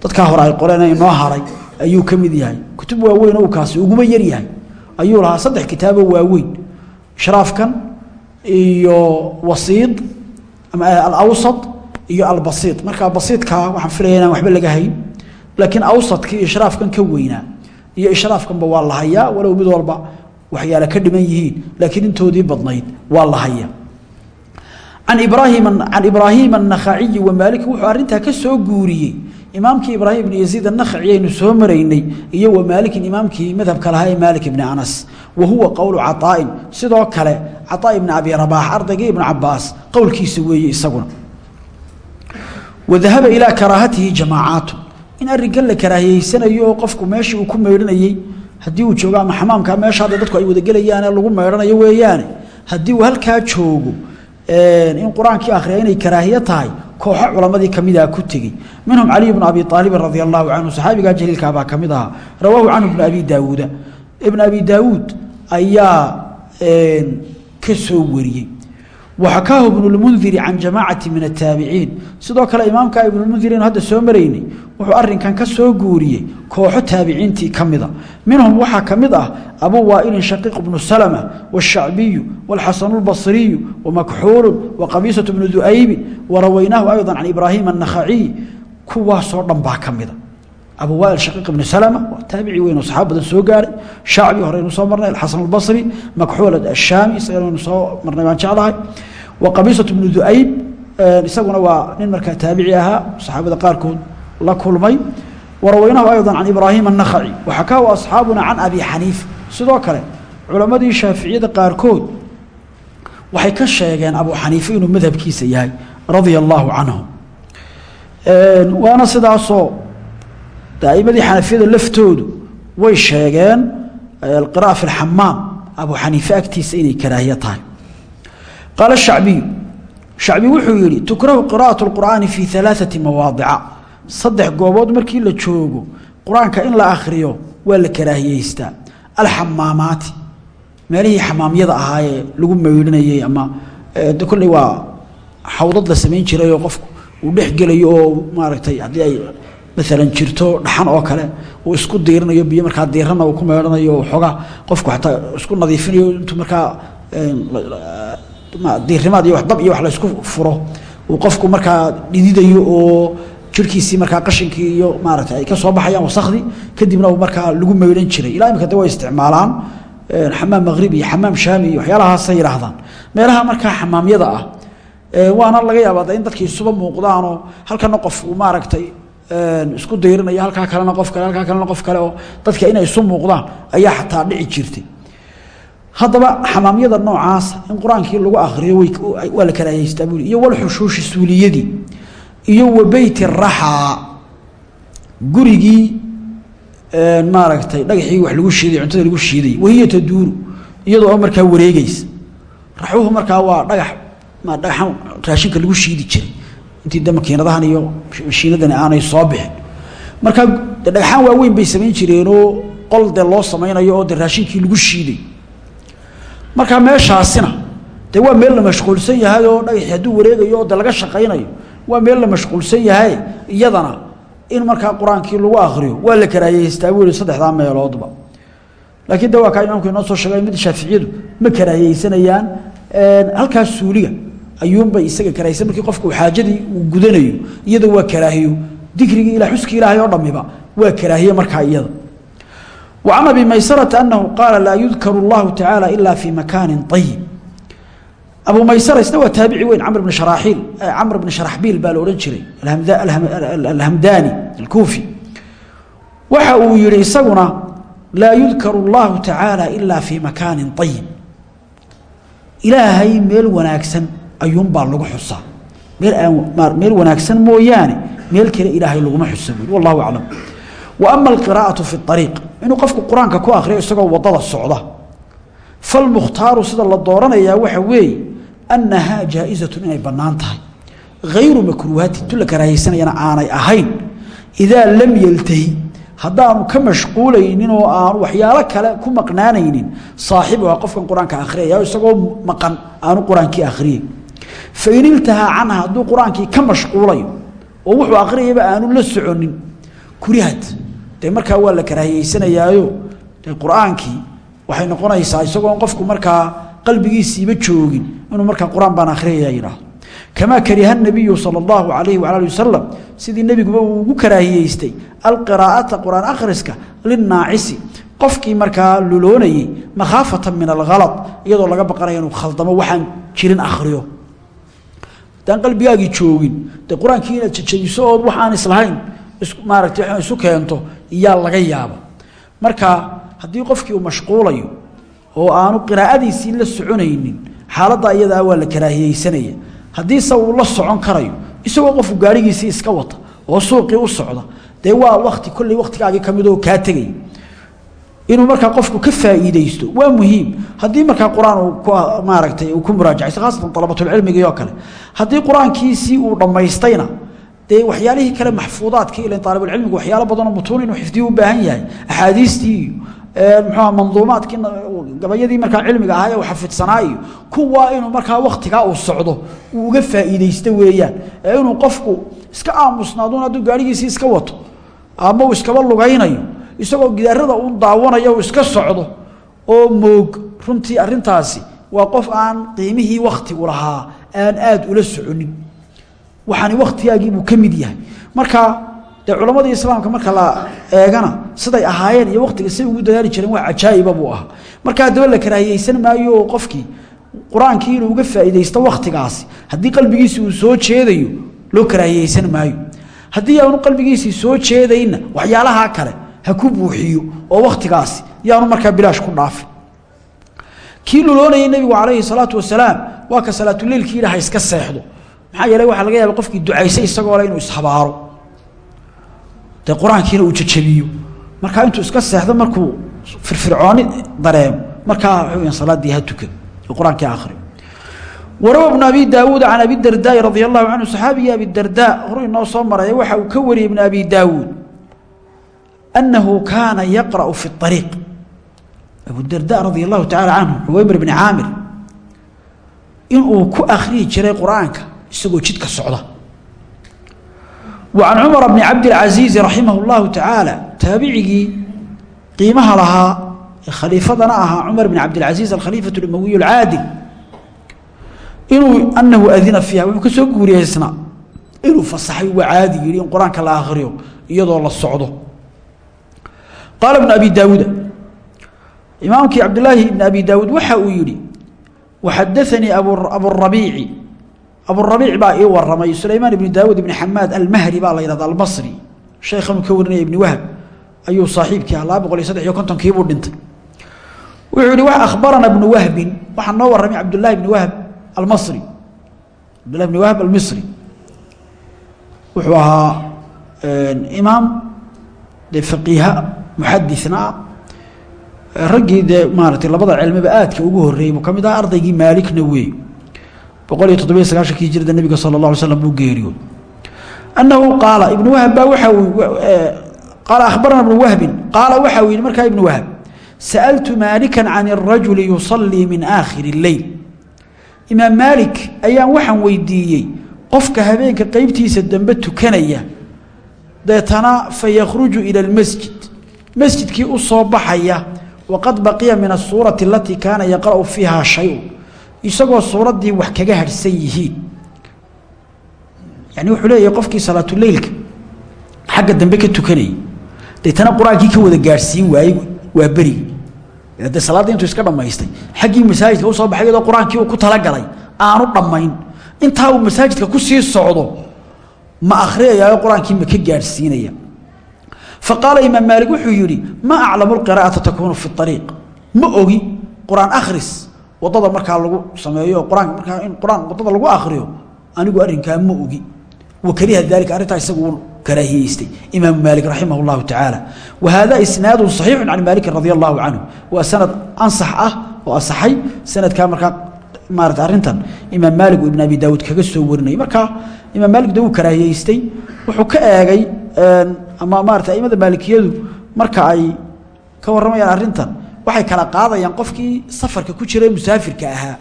Dadkaa hore ay qoreen inoo haray ayuu ka mid yahay. Kutub waaweyn uu kaasi ayuu lahaa saddex kitaabo waaweyn. Ishraafkan iyo wasiid ama alawsad iyo albasiid marka basiidkaa waxaan filaya inaan waxba laga hayn laakiin awsadkii ishraafkan ka weynaa. Iyo ishraafkanba waa la walow mid walba waxyaale ka dhiman yihiin laakiin intoodii badnayd waa la haya can ibraahim annakhaciyi wa maalik wuxuu arrintaa ka soo guuriyey imaamkii ibraahim ibni yaziid annakhaci aynu soo maraynay iyo wa maalikin imaamkii madhabka lahaa ee maalik ibni anas wa huwa qowlu caطaa'in sidoo kale caطaa ibni abi rabaax ardaygii ibnu cabaas qowlkiisa weeye isaguna. Wa dahaba ilaa karaahatihi jamaacaatu in arrinkan la karaahiyeysanayo oo qofku meeshii uu ku meydhanayey haddii uu joogo ama xamaamka dadku ay wadagelayaane lagu meydhanayo weeyaane. Haddii uu halkaa joogo in qur'aankii inay karaahiye tahay kooxo culamadii kamidaa ku tegey minhum caliy bnu abi aalibin radi allahu canhu saxaabigaa jaliilkaabaa ka mid ahaa. Rawaahu canhu ibnu abi daawuuda. Ibn abi daawuud ayaa ka soo wariyey waxakaahu ibnu lmundiri can jamaacati min ataabiciin sidoo kale imaamka ibnulmundir inu hadda soo maraynay wuxuu arinkan ka soo guuriyey kooxo taabiciintii ka mida minhum waxaa ka mid ah abuu waailin shaqiiq bnu salma washacbiyu walxasanu lbasriyu wamakxuulu waqabiisatu bnu du'aybin warawaynaahu ayضa can ibraahim annakhaciy kuwaasoo dhan baa ka mida abuwal shaqiiq ibni salama waa taabici weyn oo saxaab badan soo gaaray. Shacbi horeynu soo marnay alxasan albasri makxuul ashaami isaganaynu soo marnay baan jeclahay. Wa qabiisat bnu duayb isaguna waa nin markaa taabici ahaa saxaabada qaarkood la kulmay. Waraweynahu ayda can ibraahim annakhaci waxakaahu asxaabuna can abi xaniifa sidoo kale culammadii shaaficiyada qaarkood waxay ka sheegeen abu xaniifa inuu madhabkiisa yahay radia allaahu waana sidaasoo daa'imadii xanafiyada laftoodu way sheegeen alqira'a fi اlxamaam abu xaniife agtiisa inay karaahiye tahay qaala shacbiyu shacbi wuxuu yihi tukrahu qira'aة اlqur'aani fi ثalaaثati mawaadica saddex goobood markii la joogo qur-aanka in la akhriyo waa la karaahiyeystaa alxamaamaati meelihii xamaamyada ahaayee lagu meydhanayey ama kolley waa xawdad la samayn jiray oo qofku uu dhex gelayo oo maaragtay haddii ay maalan jirto dhaxan oo kale uu isku diirinayo biyo markaa diirana uu ku meydhanayo xoogaa qofku xataa isku nadiifinayo intuu markaa diirimaad iyo dab iyo wax la isku furo. Uu qofku markaa dhididayo oo jirkiisii markaa qashinkii iyo maarata ay ka soo baxayaan wasakhdii kadibna uu markaa lagu meydhan jiray. Ilaa imika de way isticmaalaan xamaam maqribi iyo xamaam shaami iyo waxyaalahaasay yidhaahdaan. Meelaha markaa xamaamyada ah waana laga yaabaa in dadkii isuba muuqdaanoo halkana qof uu maaragtay isku dayrinayo halkaa kalena qof kale halkaa kalena qof kale oo dadka inay isu muuqdaan ayaa xataa dhici jirtay. Haddaba xamaamyada noocaasa in qur'aankii lagu akriyo waa la karaahaystaa buuli iyo walxushuushi suuliyadii iyo wa beyti raxaa gurigii maaragtay dhagaxii wax lagu shiiday cuntada lagu shiiday wahiya taduuru iyadoo oo markaa wareegeysa raxuhu markaa waa dhagax dhagaxan raashinka lagu shiidi jiray intii de makiinadahan iyo mashiinadani aanay soo bixin. Markaa de dhagaxaan waaweyn bay samayn jireenoo qol de loo samaynayo oo de raashinkii lagu shiiday. Markaa meeshaasina de waa meel la mashquulsan yahay oo dhagaxii hadduu wareegayo oo de laga shaqaynayo waa meel la mashquulsan yahay iyadana in markaa qur'aankii lagu akriyo waa la karaahiyeystaa buu yihi saddexdaa meeloodba. Laakiin de waa kaa imaamku inoo soo sheegay mid shaaficiyadu ma karaahiyeysanayaan halkaas suuliga ayuunbay isaga karaahisa markii qofku xaajadii uu gudanayo iyada waa karaahiyo. Dikrigii ila xuskii ilaahay oo dhammiba waa karaahiye markaa iyada. Wa can abi maysarata anahu qaala laa yudkaru اllahu tacaala ila fii makaanin ayib abu maysara isna waa taabici weyn camr bn sharaaxiil eh, camr bni sharaxbiil baa la odhan jiray alhamdaani alkuufi. Waxa uu yihi isaguna laa yudkaru اllahu tacaala ila fii makaanin ayib ilaahay meel wanaagsan ayuunbaa lagu xusaa. Meel aan meel wanaagsan mooyaane meel kale ilaahay laguma xusa buui wallahu aclam. Wa ama alqiraa'atu fi ariiq inuu qofku qur'aanka ku akhriyo isagoo waddada socda. Falmukhtaaru sida la dooranayaa waxa weeye annahaa jaa-isatun inay bannaan tahay. Hayru makruuhati tu aanay ahayn. Idaa lam yaltahi haddaanu ka mashquulaynin oo aanu waxyaalo kale ku maqnaanaynin saaxibuha qofkan qur'aanka akhriyaya isagoo maqan aanu qur'aankii akhriyey fa in iltaha anha haduu quraanki ka mashquulayo oo wuxuu akhriyaba aanu la soconin kurihat de markaa waa la karaahiyeysanayayo de quraankii waxay noqonaysaa isagoo qofku markaa qalbigiisiiba joogin inuu markaa quraan baan akhriyaya yiraahdo kamaa kariha nabiyu sala allahu alayhi waala ali wasalam sidii nebiguba uu ugu karaahiyeystay alqiraa'ata qur'aan akhriska linnaacisi. Qofkii markaa luloonayey makhaafatan min alhalad iyadoo laga baqanaya inuu khaldamo waxaan jirin akhriyo haddaan qalbigaagii joogin. Dee qur'aankii inaad jajabiso ood waxaan islahayn maaragtay isu keento iyaa laga yaaba marka haddii qofkii uu mashquulayo oo aanu qiraa'adiisii la soconaynin xaaladda iyadaa waa la karaahiyeysanaya. Haddiise uu la socon karayo isagoo qofku gaarigiisii iska wata oo suuqii u socda dee waa wakti kolley waktigaagii ka midoo kaa tegay inuu markaa qofku ka faa'iideysto waa muhiim. Haddii markaa qur'aan uu ku muraajacaysto khaasatan dalabatulcilmigii oo kale haddii qur'aankiisii uu dhammaystayna dee waxyaalihii kale maxfuudaadkii ilan aalibulcilmigu waxyaalo badanoo mutuun inuu xifdiyo u baahan yahay axaadiistii iyo muxuua manduumaadkii gabayadii markaa cilmiga ahaa ee xafidsanaa iyo kuwaa inuu markaa waktigaa uu socdo uu uga faa'iideysto weeyaan. Ee inuu qofku iska aamusnaaduun hadduu gaarigiisii iska wato ama uu iskaba lugaynayo isagoo gidaarada uun daawanayo iska socdo oo moog runtii arintaasi waa qof aan qiimihii waktigu lahaa aan aada ula soconin. Waxaani waktigaagiibuu ka mid yahay. Marka dee culammadii islaamka marka la eegana siday ahaayeen iyo waktiga say ugu dadaali jireen waa cajaa'iba buu ahaa. Marka haddaba la karaahiyeysan maayo qofkii qur'aankii inuu uga faa'iidaysto waktigaasi haddii qalbigiisi uu soo jeedayo loo karaahiyeysan maayo. Haddii aanu qalbigiisii soo jeedayna waxyaalahaa kale ha buuxiyo oo waktigaasi yaanu markaa bilaash ku dhaafin. Kii luloonayay nebigu calayhi salaatu wasalaam waa ka salaatuleilkii yidhaha iska seexdo. Maxaa yeeley waxaa laga yaaba qofkii ducaysay isagoo le inuu ishabaaro. Dee qur'aankiina uu jajabiyo markaa intuu iska seexdo markuu firfircooni dareemo markaa wuxuu salaaddii ha tukado. Oo qur'aankii akhriyo. Warawa bnu abi daawuud can abi dardaai radia allahu canhu saxaabigii abi dardaa horu inoo soo maraya waxa uu ka wariyey ibnu abi daawuud أنه كان يقرأ في الطريق أبو الدرداء رضي الله تعالى عنه عويمر بن عامر إنه كو أخري جري قرآنك يسقو جدك الصعودة وعن عمر بن عبد العزيز رحمه الله تعالى تابعي قيمها لها خليفة ناها عمر بن عبد العزيز الخليفة الأموي العادل إنه أنه أذن فيها وكسو قوري يسنا إنه فصحي وعادي يرين قرآنك الله أخريه يضو الله الصعوده qaala bnu abi daawuuda imaamkii cabdilaahi ibni abi daawuud waxa uu yidhi waxadaanii aburabiici aburabiic baa ii waramay sulaymaan ibni daawuud ibni xamaad almahri baa la yidhahda albasri. Sheekhanuu ka warinaya ibni wahb ayuu saaxiibkii ah laba boqol iyo saddex iyo kontonkiibuu dhintay. Wuxuu yihi akhbarana bnu wahbin waxaa noo warramay cabdullahi ibni wahb almasri. Cabdullahi ibni wahb almisri. Wuxuu ahaa imaam dee faqiiha muxadina raggii dee maarata labada cilmiba aadka ugu horeeyey buu ka mid aha ardaygii maalikna wey boqol iyo toddobiyo sagaashankii jirda nabiga sala la alay slam buu geeriyood annahu qaala ibnu wahab baa waxa qaala akhbarana ibnu wahbin qaala waxaa u yidhi markaa ibnu wahab sa'altu maalikan can arajuli yusallii min aakhiri اleyl imaam maalik ayaan waxaan weydiiyey qofka habeenka qeybtiisa dambe tukanaya deetana fayakhruju ila اlmasjid masjidkii u soo baxaya waqad baqiya min asuurati alatii kaana yaqra'u fiiha shay-un isagoo suuraddii wax kaga harhsan yihiin. Yani wuxuu leeyahay qofkii salaatuleylka xagga dambe ka tukanayay. Deetana qur'aankii ka wada gaadhsiin waayey waa berigi dee salaaddii intuu iska dhammaystay. Xaggii masaajidka u soo baxay iyadoo qur'aankii uu ku talagalay aanu dhammayn. Intaa uu masaajidka ku ma akhriyayaayo qur'aankii ma ka faqaala imaam maalik wuxuu yidhi ma aclamu lqiraa'ata takuunu fi ariiq ma ogi qur'aan akhris waddada markaa lagu sameeyo qur'aanka markaa in qur'aan waddada lagu akhriyo anigu arrinkaa ma ogi. Wa kariha dalika arrintaa isagu karaahiyeystay imaamu maalik raximah llahu tacaala. Wa hada isnaadun saxiixu can maalikin radia allahu canhu sanad ansax ah oo asaxay sanadkaa markaa maarata arrintan imaam maalik uu ibn abi daawuud kaga soo warinayay. Markaa imaam maalik de wuu wuxuu ka eegay ama maarata aimada maalikiyadu marka ay ka warramayaan arrintan waxay kala qaadayaan qofkii safarka ku jira musaafirka ahaa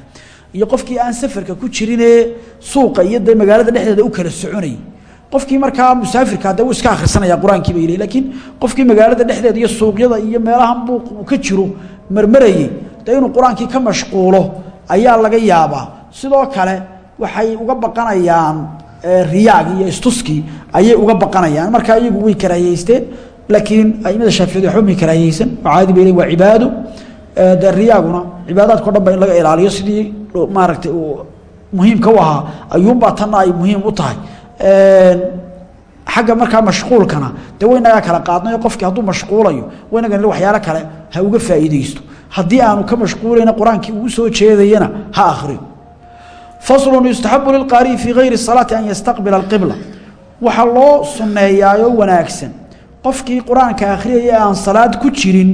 iyo qofkii aan safarka ku jirinee suuqa iyo magaalada dhexdeeda u kala soconayay. Qofkii markaa musaafirka de wuu iska akhrisanaya qur'aankii bay leey lakiin qofkii magaalada dhexdeeda iyo suuqyada iyo meelahan buu uu ka jiro marmarayey de inuu qur'aankii ka mashquulo ayaa laga yaabaa. Sidoo kale waxay uga baqanayaan riyaagii iyo istuskii ayay uga baqanayaan. Marka iyagu way karaahiyeysteen laakiin aimada shaaficiyad waxba may karaahiyeysan oo caadi bay leeyihiin waa cibaado dee riyaaguna cibaadaadka o dhan ba in laga ilaaliyo. Sidii maaragtay uu muhiimka u ahaa ayuunbaa tanna ay muhiim u tahay. Xagga markaa mashquulkana dee waynagaa kala qaadnayo. Qofkii hadduu mashquulayo waynagan waxyaalo kale ha uga faa'iideysto haddii aanu ka mashquulayna qur'aankii ugu soo jeedayana ha akhriyo faslun yustaxabu lilqaari'i fii hayri salaati an yastaqbila alqibla. Waxaa loo sunneeyaayoo wanaagsan. Qofkii qur'aanka akhriyaya aan salaad ku jirin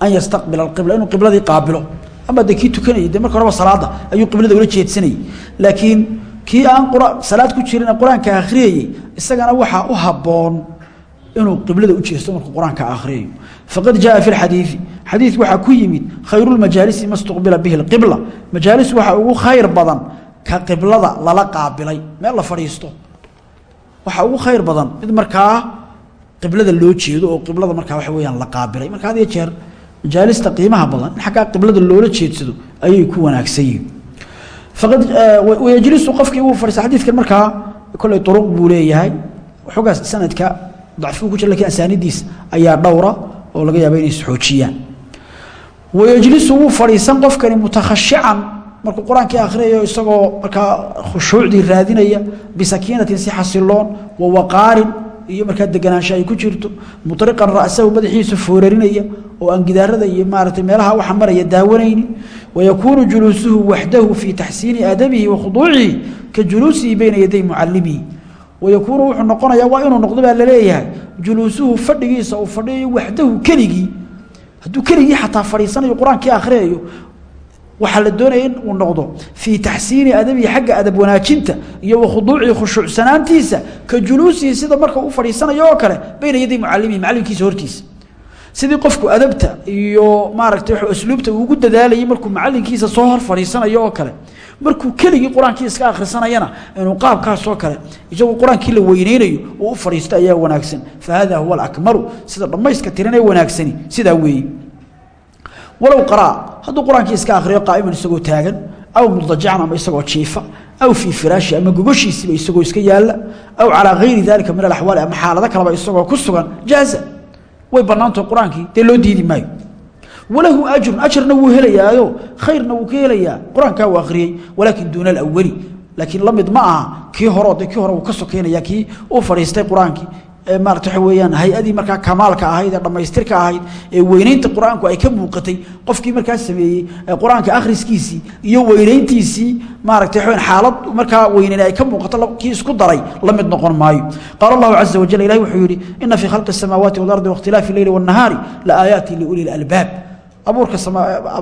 an yastaqbila alqibla inuu qibladii qaabilo. Ama dee kii tukanayay dee marka horeba salaadda ayuu qiblada ula jeedsanayay. Laakiin kii aan salaad ku jirin qur'aanka isagana waxaa u habboon inuu qiblada u jeesto markuu qur'aanka faqad jaaa fi lxadiidi xadiid waxaa ku yimid khayrulmajaalisi ma istuqbila bihi اqibla majaalis waxaa ugu khayr badan ka qiblada lala qaabilay. Meel la fadhiisto. Waxaa ugu khayr badan mid markaa qiblada loo jeedo oo qiblada markaa waxa weyaan la qaabilay. Marka had iyo jeer majaalista qiimaha badan in xaggaa qiblada loola jeedsado ayay ku wanaagsan yihiin faqad wayajlisu qofkii uu fadhiista xadiidkan markaa kolley duruq buu leeyahay. Xogaas sanadka dacfuu oo laga yaaba inay isxoojiyaan wayajlisu wuu fadhiisan qofkani mutakhashican. Markuu qur'aankii akhriyayo isagoo markaa khushuucdii raadinaya bisakiinatin si xasiloon wa waqaarin iyo markaa deganaansho ay ku jirto mutriqan ra'sahu madaxiisa foorarinaya oo aan gidaarada iyo maaragtay meelaha waxa maraya daawanayni wayakuunu juluusuhu waxdahu fii taxsiini adabihi wa khuduucihi ka juluusihi bayna yaday mucalimihi wayakuunu wuxuu noqonayaa waa inuu noqdo baa la leeyahay juluusuhu fadhigiisa uu fadhiyayo waxdahu keligii hadduu keligii xataa fadhiisanayo qur'aankii akhriyayo waxaa la doonaya in uu noqdo fii taxsiini adabihi xagga adab wanaajinta iyo wakhuduucii khushuucsanaantiisa ka juluusihi sida marka u fadhiisanayo oo kale bayna yaday mucalimihi macallimkiisa hortiisa sidii qofku adabta iyo maaragtay asluubta ugu dadaalayay markuu macalinkiisa soo hor fadhiisanayo oo kale markuu keligii qur'aankii iska akhrisanayana inuu qaabkaasoo kale isagoo qur'aankii la weyneynayo uu u fadhiisto ayaa wanaagsan. Fa huwa alakmalu sida dhammayska tiran ee wanaagsani sidaa weeye walow qaraa hadduu qur'aankii iska akhriyo qaa'iman isagoo taagan aw mudajacan ama isagoo jiifa aw fii firaashi ama gogoshiisiiba isagoo iska yaalla aw calaa gayri dalika min alaxwaali ama xaalado kaleba isagoo ku sugan jaaza way bannaantaho qur'aankii dee loo diidi maayo. Walahu ajrun ajarna wuu helayaayo khayrna wuu ka helayaa. Qur'aankaa uu akhriyey walaakin duuna alawali laakiin la ma aha kii horeo de kii hore wuu ka sokeynaya kii u fadhiistay qur'aankii maarata waxa weeyaan hay'adii markaa kamaalka ahayd ee dhammaystirka ahayd ee weynaynta qur'aanku ay ka muuqatay qofkii markaa sameeyey qur'aanka akhriskiisii iyo weynayntiisii maaragtay waxaweyan xaalad markaa weynana ay ka muuqato kii isku daray la noqon maayo. Qaala allahu caza wajal ilahi wuxuu yidhi inna fii khalqi asamaawaati waalardi wakhtilaafi leyli wannahaari la aayaatin liuli lalbaab abuurka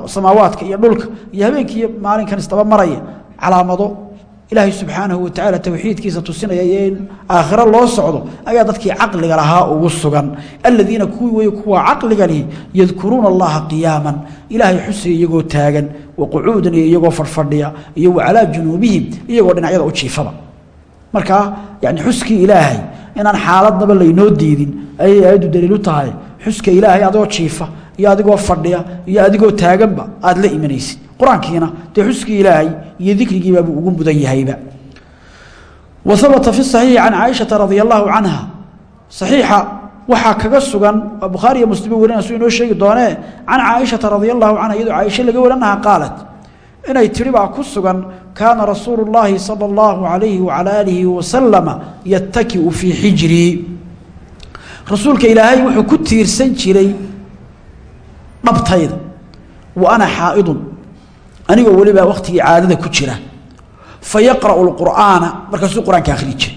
samaawaadka iyo dhulka iyo habeenkiiyo maalinkan isdaba maraya calaamado ilaahay subxaanahu watacaala towxiidkiisa tusinaya iyo in aakhiro loo socdo ayaa dadkii caqliga lahaa ugu sugan. Aladiina kuwii wey kuwa caqliga lihi yadkuruuna allaha qiyaaman. Ilaahay xusaya iyagoo taagan wa qucuudan iyo iyagoo fadhfadhiya iyo wa calaa junuubihim iyagoo dhinacyada u jiifaba. Markaa yani xuskii ilaahay inaan xaaladnaba laynoo diidin ayay aayaddu daliilu tahay. Xuska ilaahay adigoo jiifa iyo adigoo fadhiya iyo adigoo taaganba aada la imanaysid qur-aankiina dee xuskii ilaahay iyo dikrigiibaabuu ugu mudan yahayba wa habata fi saxiixi can caaishata radia allahu canha saxiixa waxaa kaga sugan waa bukhaari iyo muslim werina suu inoo sheegi doonee can caaishata radia allahu canha iyadoo caaisha laga waranaha qaalat inay tidhi baa ku sugan kaana rasuulu اllaahi salى اllahu alayhi wacala aalihi wasalama yattakiu fii xijrii rasuulka ilaahay wuxuu ku tiirsan jiray dhabtayda wa ana xaa'idun anigoo welibaa wakhtigii caadada ku jira. Fa yaqra'u markaasuu qur'aanka akhrii jira.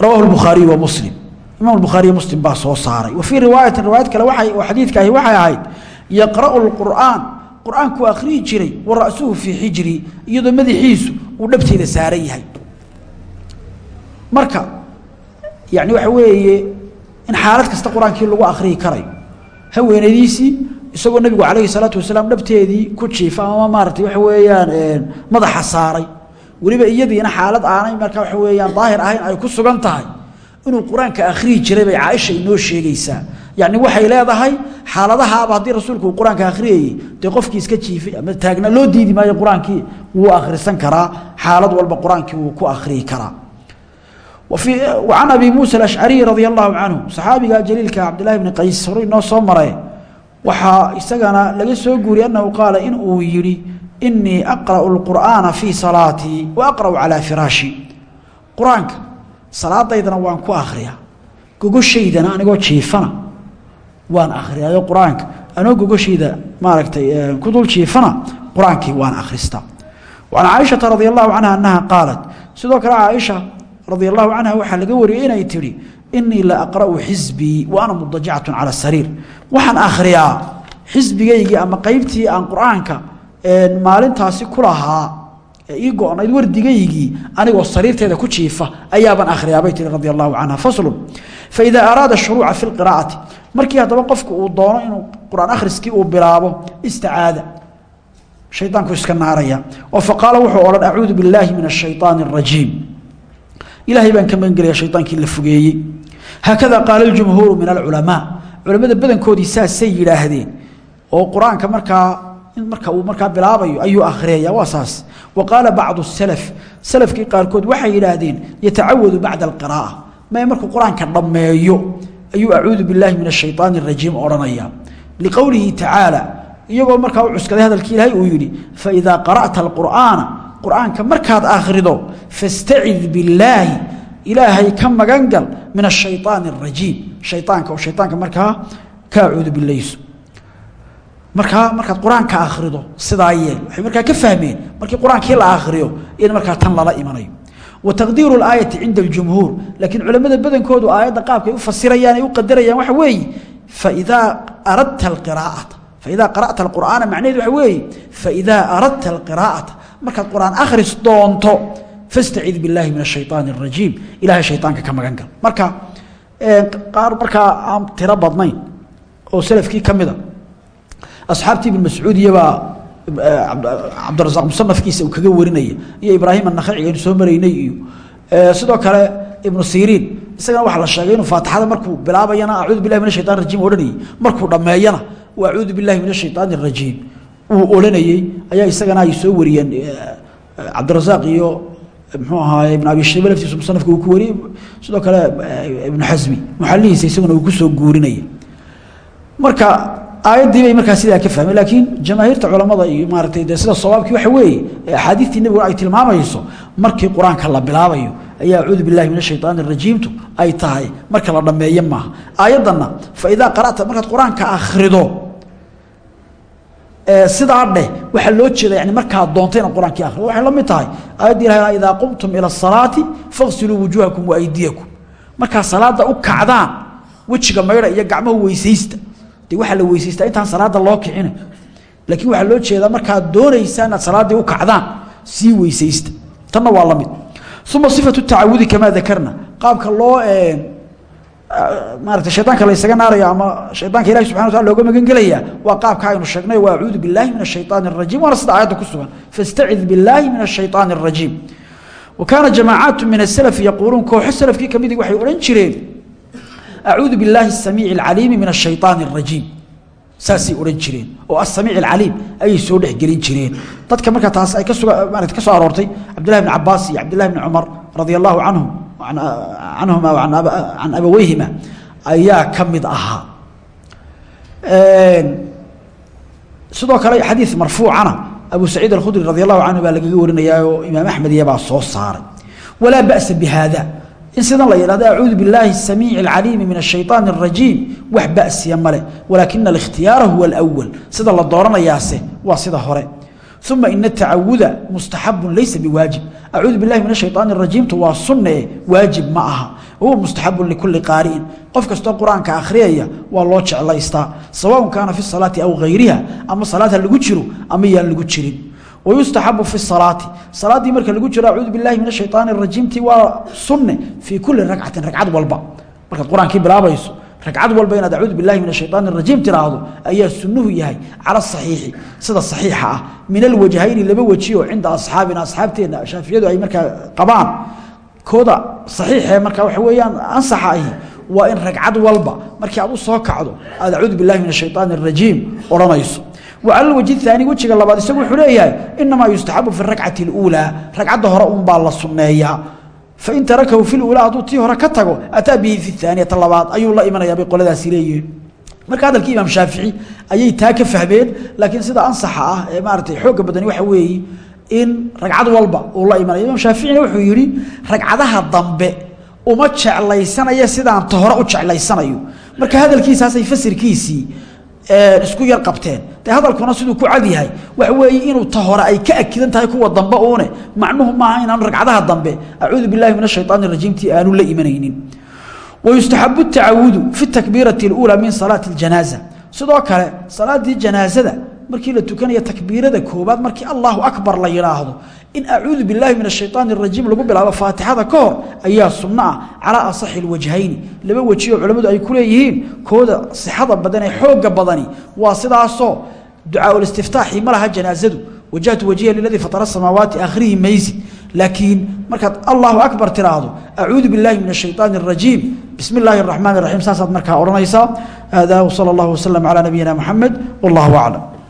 Rawaahu wa muslim. Imam lbukhaariyo muslim baa soo saaray. Wa fii riwaayatin riwaayad kale oo xadiidka ahi waxay ahayd yaqra'u lqur'aan qur'aankuu jiray wa ra'suhu fii xijri iyadoo madaxiisu uu dhabteeda saaran yahay. Marka yani waxa weeye in xaalad kasta qur'aankii lagu akhriyi karayo haweenadiisii isagoo nabigu alayhi salaatu wasalaam dhabteedii ku jiifa ama maarata waxa weeyaan eh, madaxa saaray. Weliba iyadiina xaalad aanay marka waxa weyaan daahir ahayn ay ku sugan tahay. Inuu qur'aanka akhrihi jiray bay caaisha inoo sheegaysaa. Yani waxay leedahay xaaladahaaba haddii rasuulku uu qur'aanka akhriyayey dee qofkii iska jiifay ama taagna loo diidi maayo qur'aankii wuu akhrisan karaa. Xaalad walba qur'aankii wuu ku akhriyi karaa. An abi muusa ashcariy radi allahu canhu saxaabiga jaliilka cabdilahi bni qays hore inoo soo maray waxaa isagana laga soo guuriyey anahu qaala in uu yidhi inii aqra'u اlqur'aana fii salaatii wa aqra'u calaa firaashi. Qur'aanka salaadaydana waan ku akhriyaa. Gogoshaydana anigoo jiifana waan akhriyaayo qur'aanka anigoo gogoshayda maaragtay eh, ku dul jiifana qur'aankii waan akhristaa an caaishata radi allahu annaha qaalat sidoo kale caaisha radi allahu canha waxaa laga wariyey inay tidhi inii la aqra'u xisbii wa ana mudajacatun cala sariir. Waxaan akhriyaa xisbigaygii ama qaybtii aan qur'aanka maalintaasi ku lahaa ee ii go-nayd wardigaygii anigoo sariirteeda ku jiifa ayaabaan akhriyaabay tiri radi allahu canha. Faslun faidaa araada shuruuca fi lqiraa'ati markii haddaba qofku uu doono inuu qur'aan akhriskii uu bilaabo istacaada. Shaydaanku iska naaraya. Oo faqaala wuxuu odhan acuudu billaahi min ashayطaani اrajiim ilaahay baan ka magan gelaya shaydaankii haakada qaala اjumhuuru min alculamaa culamada badankoodii saasay yidhaahdeen oo qur-aanka markaa marka uu markaa bilaabayo ayuu akhriyaya waa saas wa qaala bacdu salaf salafkii qaarkood waxay yidhaahdeen yatacawadu bacda alqiraa'a may markuu qur-aanka dhammeeyo ayuu acuudu biاllaahi min ashayطaani الrajiim odhanaya liqowlihi tacaala iyagoo markaa u cuskaday hadalkii ilaahay uu yidhi faidaa qara'ta alqur'aana qur-aanka markaad akhrido fastacid billaahi ilaahay ka magan gal min ashayطaani الrajiim shayطaanka oo shayطaanka markaa ka acuudu bilayso markaa markaad qur-aanka akhrido sidaa yeel waxay markaa ka fahmeen markii qur-aankii la akhriyo in markaa tan lala imanayo wa taqdiiru اlaayati cinda اljumhuur laakiin culamada badankoodu aayadda qaabkay u fasirayaan ay u qadarayaan waxa weeye faidaa aradta اqiraaata faidaa qara'ta اqur'aana macnaheed waxa weeye faidaa aradta اlqiraa'ata markaad qur-aan akhris doonto fastacid billaahi min ashayطaani الrajiim ilahay shayطaanka ka magan gal marka qaar markaa aan tiro badnayn oo salafkii ka mida asxaabtii ibn mascuud iyobaa cabdirasaaq musanafkiisa uu kaga warinaya iyo ibraahim anakhaci aynu soo maraynay iyo sidoo kale ibnu siriin isagana waxaa la sheegay inuu faatixada markuu bilaabayana acuudu billahi min ashayطan rajim odhanayey markuu dhammeeyana uu acuudu billahi min ashayطaani الrajiim uu odhanayey ayaa isagana ay soo wariyeen cabdirasaaq iyo mxuu ahaaye ibn abi shayba laftiisu musanafka uu ku wariyey. Sidoo kale eh, ibnu xasmi muxalihiisa isaguna uu ku soo guurinaya marka aayadii bay markaa sidaa ka fahmeen laakiin jamaahiirta culamada iyo maaratay de sida sawaabkii waxa weeye eh, axaadiistii nebiguna ay tilmaamayso markii qur'aanka la bilaabayo ayaa acuudu billahi min ashayaan irajiimtu ay tahay marka la dhammeeye maaha. Aayaddanna fa idaa qara'ta markaad qur'aanka akhrido sidaa dheh waxaa loo jeeda yani markaa doonta inaan qur'aankii la mid tahay aayaddii ilahay idaa qumtum ila asalaati faqsiluu wujuuhakum waaydiyakum markaa salaada u kacdaan wejiga maydha iyo gacmaha weysaysta. Dee waxaa la weysaystaa intaan salaada loo kicina laakiin waxaa loo jeedaa markaad doonaysaa inaad u kacdaan sii weysaysta. Tanna waa la mid. Uma sifatu tacaawudi kamaa dakarna qaabka loo maarata shayطaanka la ysaga naaraya ama shayطanka ilahi subxana wa taala looga magan gelaya waa qaabka aynu sheegnay wa acuudu biاllahi min الshayطaani الrajiim waana sida aayadda ku sugan fastacid biاllahi min الshayطaani الrajiim wa kaana jamaacaat min الslf yaquuluun kooxo slafkii kamidi waxay odhan jireen acuudu biاllaahi الsamiici اlcaliimi min الshayطaani الrajiim saasay odhan jireen oo asamiic alcaliim ayay soo dhexgelin jireen dadka markaa taas ay kasu maarata ka soo aroortay cabdillahi bn cabaas iyo cabdillahi bni cumar radia allahu canhum canhuma can abaweyhima ayaa ka mid ahaa sidoo kale xadiid marfuucana abu saciid alkhudri radi allahu canhu baa lagaga warinayaa oo imaam axmed iyabaa soo saaray walaa ba'sa bihada in sidan la yidhahdo acuudu biاllaahi الsamiici اlcaliimi min الshayطaani الrajiim wax ba'siya male walaakina اlikhtiyaara huwa اlأwal sida la dooranayaase waa sida hore uma ina tacawuda mustaxabun laysa biwaajib acuudu bilahi min ashayaan rajiimtu waa sunne waajib ma aha huwa mustaxabun likulli qaari'in qof kastoo qur'aanka akhriyaya waa loo jeclaystaa sawaun kaana fi salaati aw hayriha ama salaad ha lagu jiro ama yaan lagu jirin wayustaxabu fi salaati salaaddii marka lagu jiro acuudu bilahi min ashayaan rajiimtii waa sunne fii kulli ragcatin ragcad walba markaad qur'aankii bilaabayso ragcad walba inaad acuudu bilahi min ashayaan rajiim tiraahdo ayaa sunuhu yahay cala axiixi sida saxiixa ah min alwajhayni laba wejioo cinda asxaabina asxaabteenna shaaficiyadu ay markaa qabaan kooda saxiixee marka waxa weyaan ansaxa ahi in ragcad walba markii aad u soo kacdo aad acuudu bilahi min ashayaan arajiim odhanayso wacala wajhi aani wejiga labaad isagu wuxuu leeyahay inamaa yustaxabu fi rakcati اluulaa ragcadda hore unbaa la sunneeyaa fain tarakahu fi ulaa hadduu tii hore ka tago ataa bihi fi aaniya labaad ayuu la imanaya bay qoladaasi leeyihiin marka hadalkii imaam shaafici ayay taa ka fahmeen laakiin sida ansaxa ah ee maaratay xoogga badani waxa weeye in ragcad walba uu la imanaya imaam shaaficina wuxuu yihi ragcadaha dambe uma jeclaysanaya sidaan ta hore u jeclaysanayo marka hadalkiisaasay fasirkiisii isku yar qabteen de hadalkuna siduu ku cad yahay waxa weeye inuu ta hore ay ka akidan tahay kuwa dambe uune macnuhu maaha inaanu ragcadaha dambe acuudu billahi min ashayطaan الrajiimti aanu la imanaynin wayustaxabu الtacawudu fi اtakbiirati اlأuulى min salaati اjanaaza sidoo kale salaadii janaazada markii la tukanaya takbiirada koobaad markii allahu akbar la yidhaahdo in acuudu biاllahi min الshayطaan الrajiim lagu bilaabo faatixada ka hor ayaa sunno ah calaa asaxi اlwajhayni laba weji oo culammadu ay ku leeyihiin kooda sixada badan ee xooga badani waa sidaasoo ducaa ulistiftaaxi ma laha janaazadu wajahtu wajhiya liladii fatara samaawaati akhrihi maysid laakiin markaad allahu akbar tiraahdo acuudu biاllahi min الshayطaan الrajiim bismi اllahi الraxmaan الraxiim saasaad markaa odhanaysaa hada wsala اllah waslm calى nabiyina mxamed wallahu aclam